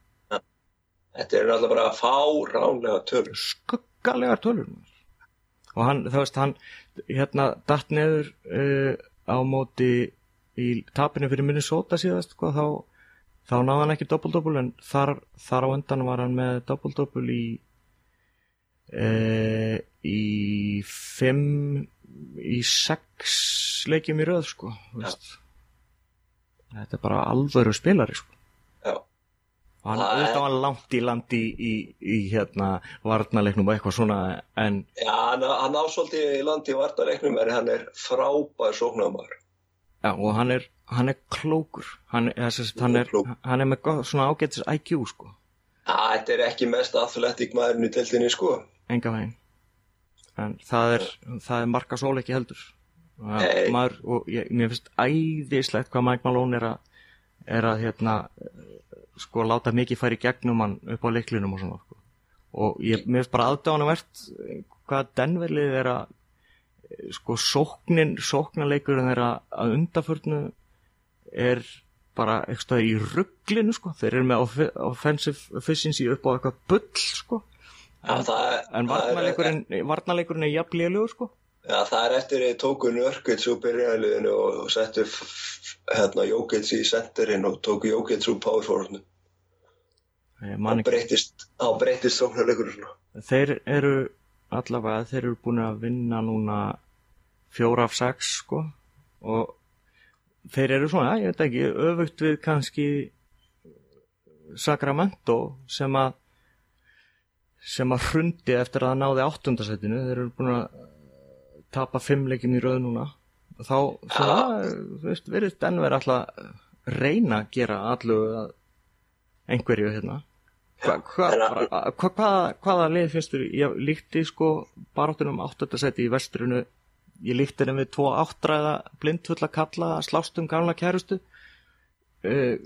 Þetta er alltaf bara fáránlega tölur. Skuggalega tölur og hann, það veist, hann hérna datt neður uh, á móti í tapinu fyrir Minnesota síðast, sko, þá þá náði hann ekki doppel-doppel en þar, þar á endan var hann með doppel-doppel í uh, í fimm í sex leikjum í röð, sko þetta er bara alvöru spilari, sko. Já, og hann Það auðvitað var langt í landi í, í, í hérna varnaleiknum og eitthvað svona en Já hann, hann ásóldi í landi í vartareiknum en hann er frábær sóknarmar Já, og hann er, hann er klókur. Hann, sagt, hann, er, Klókur. hann er með gott, svona ágætis IQ sko, Þetta er ekki mest athletic maðurinn í deltinni sko. Enga veginn en það er, það er marka sól ekki heldur Nei. maður, og ég, mér finnst æðislegt hvað Mike Malone er að er að hérna sko láta mikið færi gegnum hann upp á leiklinum og svona sko. og ég, mér finnst bara aðdánavert hvað Denverlið er að sko sóknin sóknarleikurinn er að, undaförnu er bara eitthvað í rugglinu sko þeir eru með off- offensive efficiency upp á eitthvað bull sko En það er, varnarleikurinn varnarleikurinn er jafnlélugur sko? Já, það er eftir að tóku Nörgvits úr byrjæliðinu og settu hérna Jókits í senterinn og tóku Jókits úr Ég hann breytist, hann breytist sóknarleikurinn svona. Þeir eru allavega þeir eru búin að vinna núna fjóra af sex sko og þeir eru svona, ég veit ekki, öfugt við kannski Sacramento sem að sem að hrundi eftir að það náði áttundasætinu, þeir eru búin að tapa fimm leikjum í röð núna. Þá, þú veist, verið Denver alltaf reyna að gera allu að einhverju hérna. Hva, hva, hva, hvaða, lið finnst þú ég líkti sko baráttunum áttundasæti í vesturinu ég líkti henni við tvo áttræða blindfulla kalla að slást um gamla kærustu. Uh,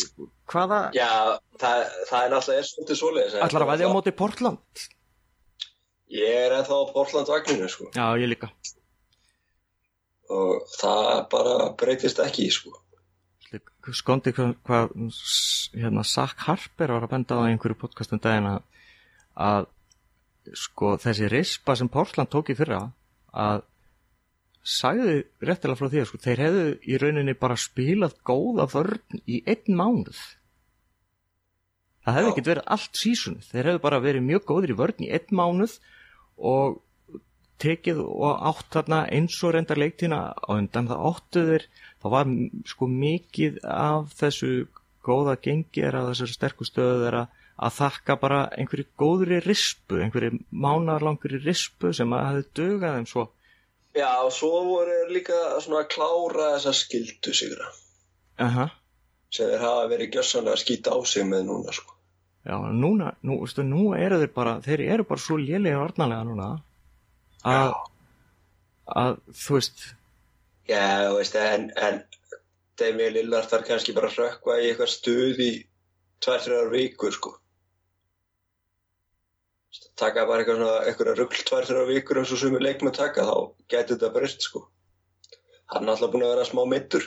hvaða Já, það, það er náttúrulega er svolítið svoleiðis en ætlar að veðja á móti Portland Ég er ennþá á Portland vagninu sko. Já ég líka. Og það bara breytist ekki sko. Skondi hvað, hvað hérna Zach Harper var að benda á einhverju podcastum daginn að, sko þessi rispa sem Portland tók í fyrra að sagði réttilega frá því að sko þeir hefðu í rauninni bara spilað góða vörn í einn mánuð. Það hefði ekkert verið allt sísun þeir hefðu bara verið mjög góðir í vörn í einn mánuð og tekið og átt þarna eins og reyndar leiktína á undan það áttu þeir þá var sko mikið af þessu góða gengi er að þessari sterku stöðu er að, þakka bara einhverju góðri rispu, einhverju mánarlangri rispu sem að hefði dugað þeim svo Já, og svo voru líka svona að klára þessa skildu sigra Aha. sem þeir hafa verið gjössanlega að skýta á sig með núna sko. Já, núna, nú, veistu, nú eru þeir bara, þeir eru bara svo lélega varnarlega núna að, að þú veist, Já, þú veist, en, en Demi Lillard þarf kannski bara að rökkva í eitthvað stuð í tvær, þrjar vikur sko. Taka bara eitthvað svona, eitthvað rugl tvær, þrjar vikur eins og sumir leikmenn taka, þá getur þetta breyst sko. Hann er alltaf búin að vera smá mittur.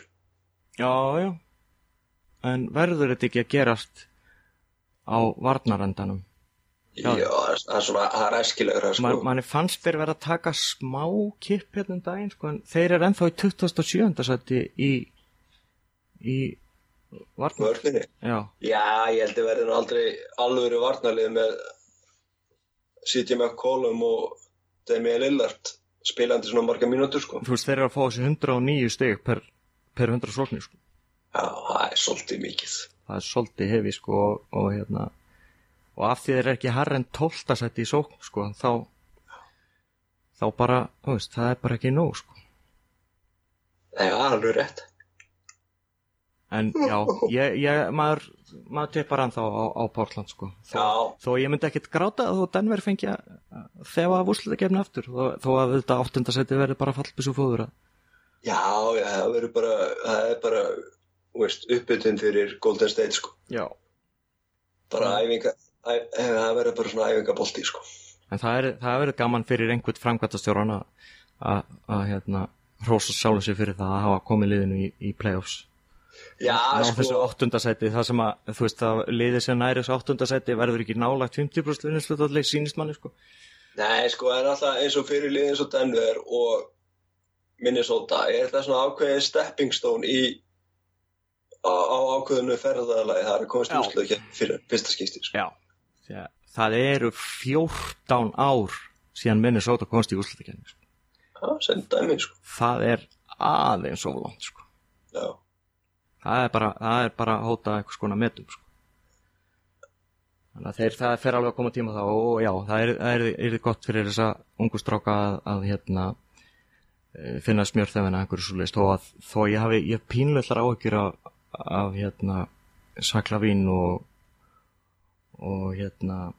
já, já, en verður þetta ekki að gerast á varnarendanum? Já, Já. það er svona, það er æskilegur sko. Man, manni fannst þeir vera að taka smá kipp hérna um daginn, sko, en þeir eru ennþá í 27. seti í, í varnar. Vörðinni. Já, Já, ég held að verði nú aldrei alvöru varnarlið með CJ McCollum og Demi Lillard spilandi svona marga mínútur sko. þú veist, þeir eru að fá þessi 109 stig per, per 100 sóknir, sko. Já, það er svolítið mikið. Það er svolítið hefi sko og, og hérna og af því þeir eru ekki harra en tóltasætti í sókn sko þá þá bara, þú veist, það er bara ekki nóg sko. Nei, það er alveg rétt. en já, ég, ég maður maður tippar hann þá á, á Portland sko. Þó, þó ég myndi ekkit gráta þó Denver fengi að þefa að vúslega gefna aftur þó, þó að þetta áttundasætti verði bara fallbissu fóður að Já, já, það verður bara, það er bara, uppbytun fyrir Golden State, sko. já, Bara æfinga, æ, það verður bara svona æfingabolti, sko. en það er, það verður gaman fyrir einhvern framkvæmtastjóran að hérna hrósa sjálfum sér fyrir það að hafa komið liðinu í, í playoffs. Já, á þessu sko, áttundasæti það sem að, þú veist, að liðið sem næri þessu áttundasæti verður ekki nálagt 50% vinnuslutalleg sínist manni, sko. Nei, sko, en alltaf eins og fyrir liðin svo Denver og Minnesota er þetta svona ákveðin stepping stone í á, ákveðinu ferðalagi það er að komast úrslega ekki fyrir fyrsta skipti sko. Já, að það eru 14 ár síðan Minnesota komst í úrslutakenni sko. Já, sem dæmi, sko. það er aðeins of langt sko. Já. það er bara, það er bara að hóta eitthvað skona metum sko. þannig að þeir, það fer alveg að koma tíma þá og já, það er, er, er gott fyrir þessa ungu stráka að, að hérna eh, finna smjörþefina einhverju svo leist þó að þó ég hafi, ég hef pínleitlar áhyggjur af, hérna Saklavín og og hérna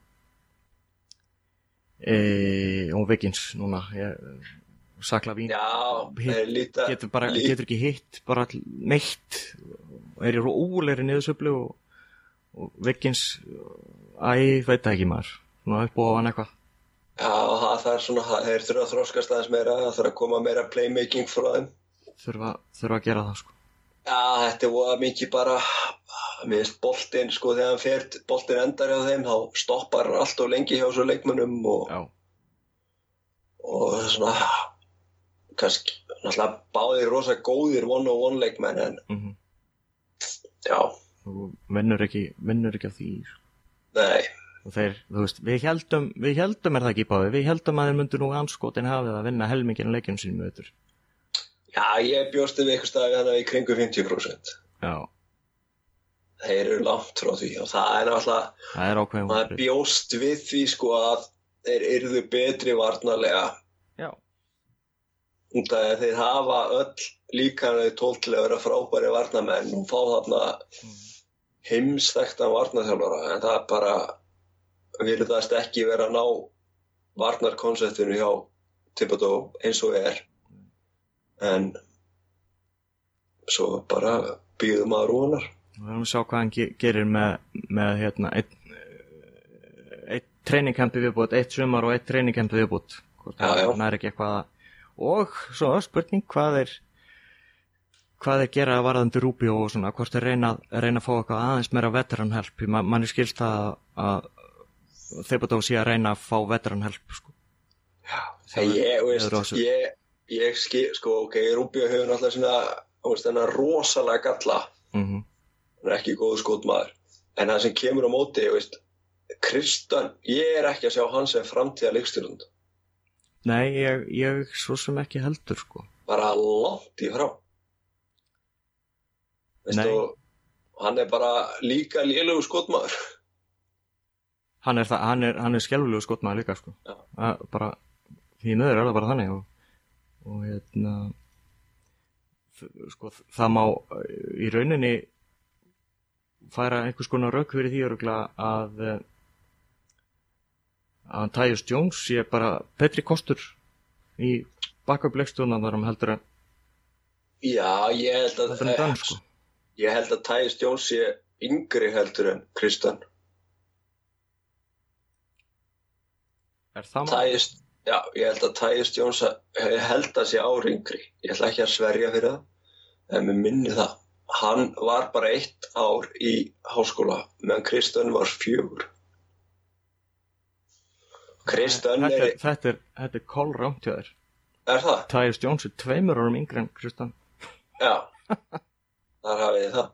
e, og Vikins núna. Ég, Saklavín getur, getur ekki hitt bara neitt og er í rólegri niðursöflu og, og Vikins æ, veit ekki maður. Svona upp og hann eitthvað. Já, það, er svona, þeir þurfa að þroskast aðeins meira, það þurfa að koma meira playmaking frá þeim. þurfa, þurfa að gera það sko Já, þetta var mikið bara, mér finnst boltinn, sko, þegar hann fer, boltinn endar hjá þeim, þá stoppar allt og lengi hjá svo leikmönnum og, já, og svona, kannski, náttúrulega báðir rosa góðir one-on-one leikmenn, en mm já, þú vinnur ekki ekki á því sko. nei, þeir, veist, við heldum við heldum er það ekki báði, við heldum að þeir myndu nú anskotin hafið að vinna helmingin leikjum sínum auðvitað já, ég bjóst við eitthvað staði hann í kringu 50%. já, Þeir eru langt frá því og það er náttúrulega, það er ákveðum maður bjóst við því, sko, að þeir yrðu betri varnarlega. Já, út af því að þeir hafa öll líkanlega tól til að vera frábæri varnamenn og fá þarna heimsþektan varnarþjálfara en það er bara virðast ekki vera að ná varnarkonseptinu hjá Thibodeau eins og er en svo bara býðum maður vonar. Við erum að sjá hvað hann ge gerir með, með hérna eitt treiningkempi viðbútt, eitt sumar og eitt treiningkempi viðbútt hvort Já, já. það ekki eitthvað að- og svo spurning hvað er hvað er gera varðandi Rúbi og svona, hvort er reyna, reyna að fá eitthvað aðeins meira veteran help, Ma, mann er skilst að, að þeir búið að sé að reyna að fá veteran help sko. en ég, Hefur veist, ég, ég skil, sko, ok, Rúbíu hefur náttúrulega svona, veist, þennan rosalega galla. Mm hann er ekki góð skotmaður. En það sem kemur á móti, veist Kristjan, ég er ekki að sjá hann sem framtíða leikstjórnund nei, ég, ég svo sem ekki heldur sko. bara langt í frá. Veistu, hann er bara líka lélugu skotmaður. Hann er, er, er skelfulegu skotmaður líka sko. Bara, því miður er það bara þannig og, og hérna sko, það má eh, í rauninni færa einhvers konar rauk fyrir því öruglega að eh, að Tyus Jones sé bara betri kostur í bakkauppleikstjónandarum heldur en já, ég held að en Dan sko. ég held að Tyus Jones sé yngri heldur en Kristjan er það má? Já, ég held að Jones ég held að sé ári yngri ég ætla ekki að sverja fyrir það en mér minni það. Hann var bara eitt ár í háskóla meðan Kristjan var fjögur. Kristjan þetta, er, þetta er, er þér er það? Tyus Jones er tveimur árum yngri en Kristján Já, þar hafið þið það.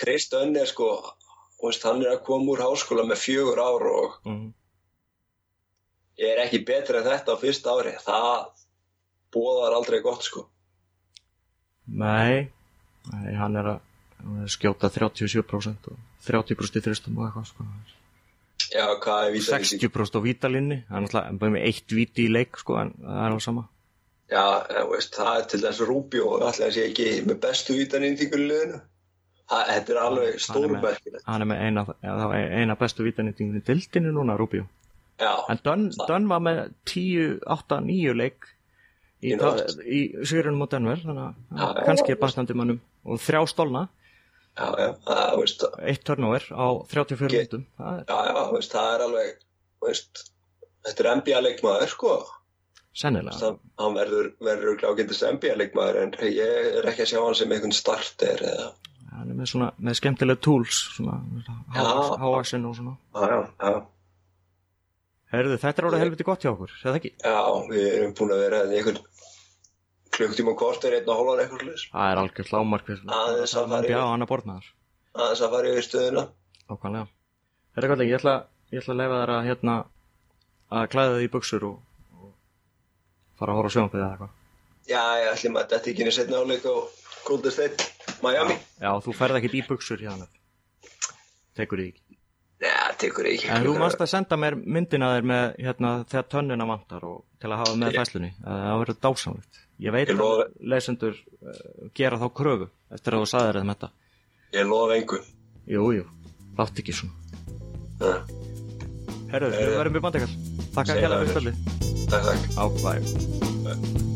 Kristönn er sko, hann er að koma úr háskóla með fjögur ár og mm. Er ekki betri en þetta á fyrsta ári. Það bóðar aldrei gott sko. Nei, nei, hann er að hann er að skjóta 37% og 30% í þristum og eitthvað sko. Já, hvað er vítanýting? 60% á vítalinni, hann er bara með eitt víti í leik sko, en það er alveg sama. Já, þú veist, það er til þess Rúbjó og alltaf sé ekki með bestu vítanýtingur í liðinu. Það, þetta er alveg er stórmerkilegt. Hann er með eina, eina bestu vítanýtingin í dildinu núna, Rúbjó. Já, En Dunn, Dunn var með 10, 8, 9 leik í, Í Sigurinn mot Denver, þannig að kannski er bastandi mannum og þrjá stólna, eitt turnover á 34 Ge- myndum. Það það er alveg, veist, þetta er NBA leikmaður sko. Sennilega. Hann verður, verður glákindist NBA leikmaður en ég er ekki að sjá hann sem einhvern starter eða Hann er með svona, með skemmtilega tools, hávaxinn og svona. já, já, já, Herðu, þetta er orðið helviti gott hjá okkur, segð það ekki? já, við erum búin að vera hérna í einhvern klukktíma og kort er einn og hálfan eitthvað hlut Það er algjör að það er yfir. á annar borðnaðar. aðeins að fara yfir stöðuna Ákvæmlega. Herra Kolli, ég ætla, ég ætla að leifa þér að hérna að klæða þig í buksur og, og fara að horfa sjónfið eða eitthvað. já, ég ætlum að þetta ekki í setna áleik á Golden State, Miami Já, þú ferð ekkert í buksur hérna. Tekur því ekki. Nei, tekur ekki En þú mást að senda mér myndina þér með hérna þegar tönnina vantar og til að hafa með fæslunni. Það verður dásamlegt. Ég veit Ég að lofa- lesendur uh, gera þá kröfu eftir að þú sagðir þeim þetta. Ég lofa engu Jú, jú, látt ekki svona. Já, Herru, við verðum við bandekall. Takk að kella fyrir spilli. Takk, takk Á, bæ.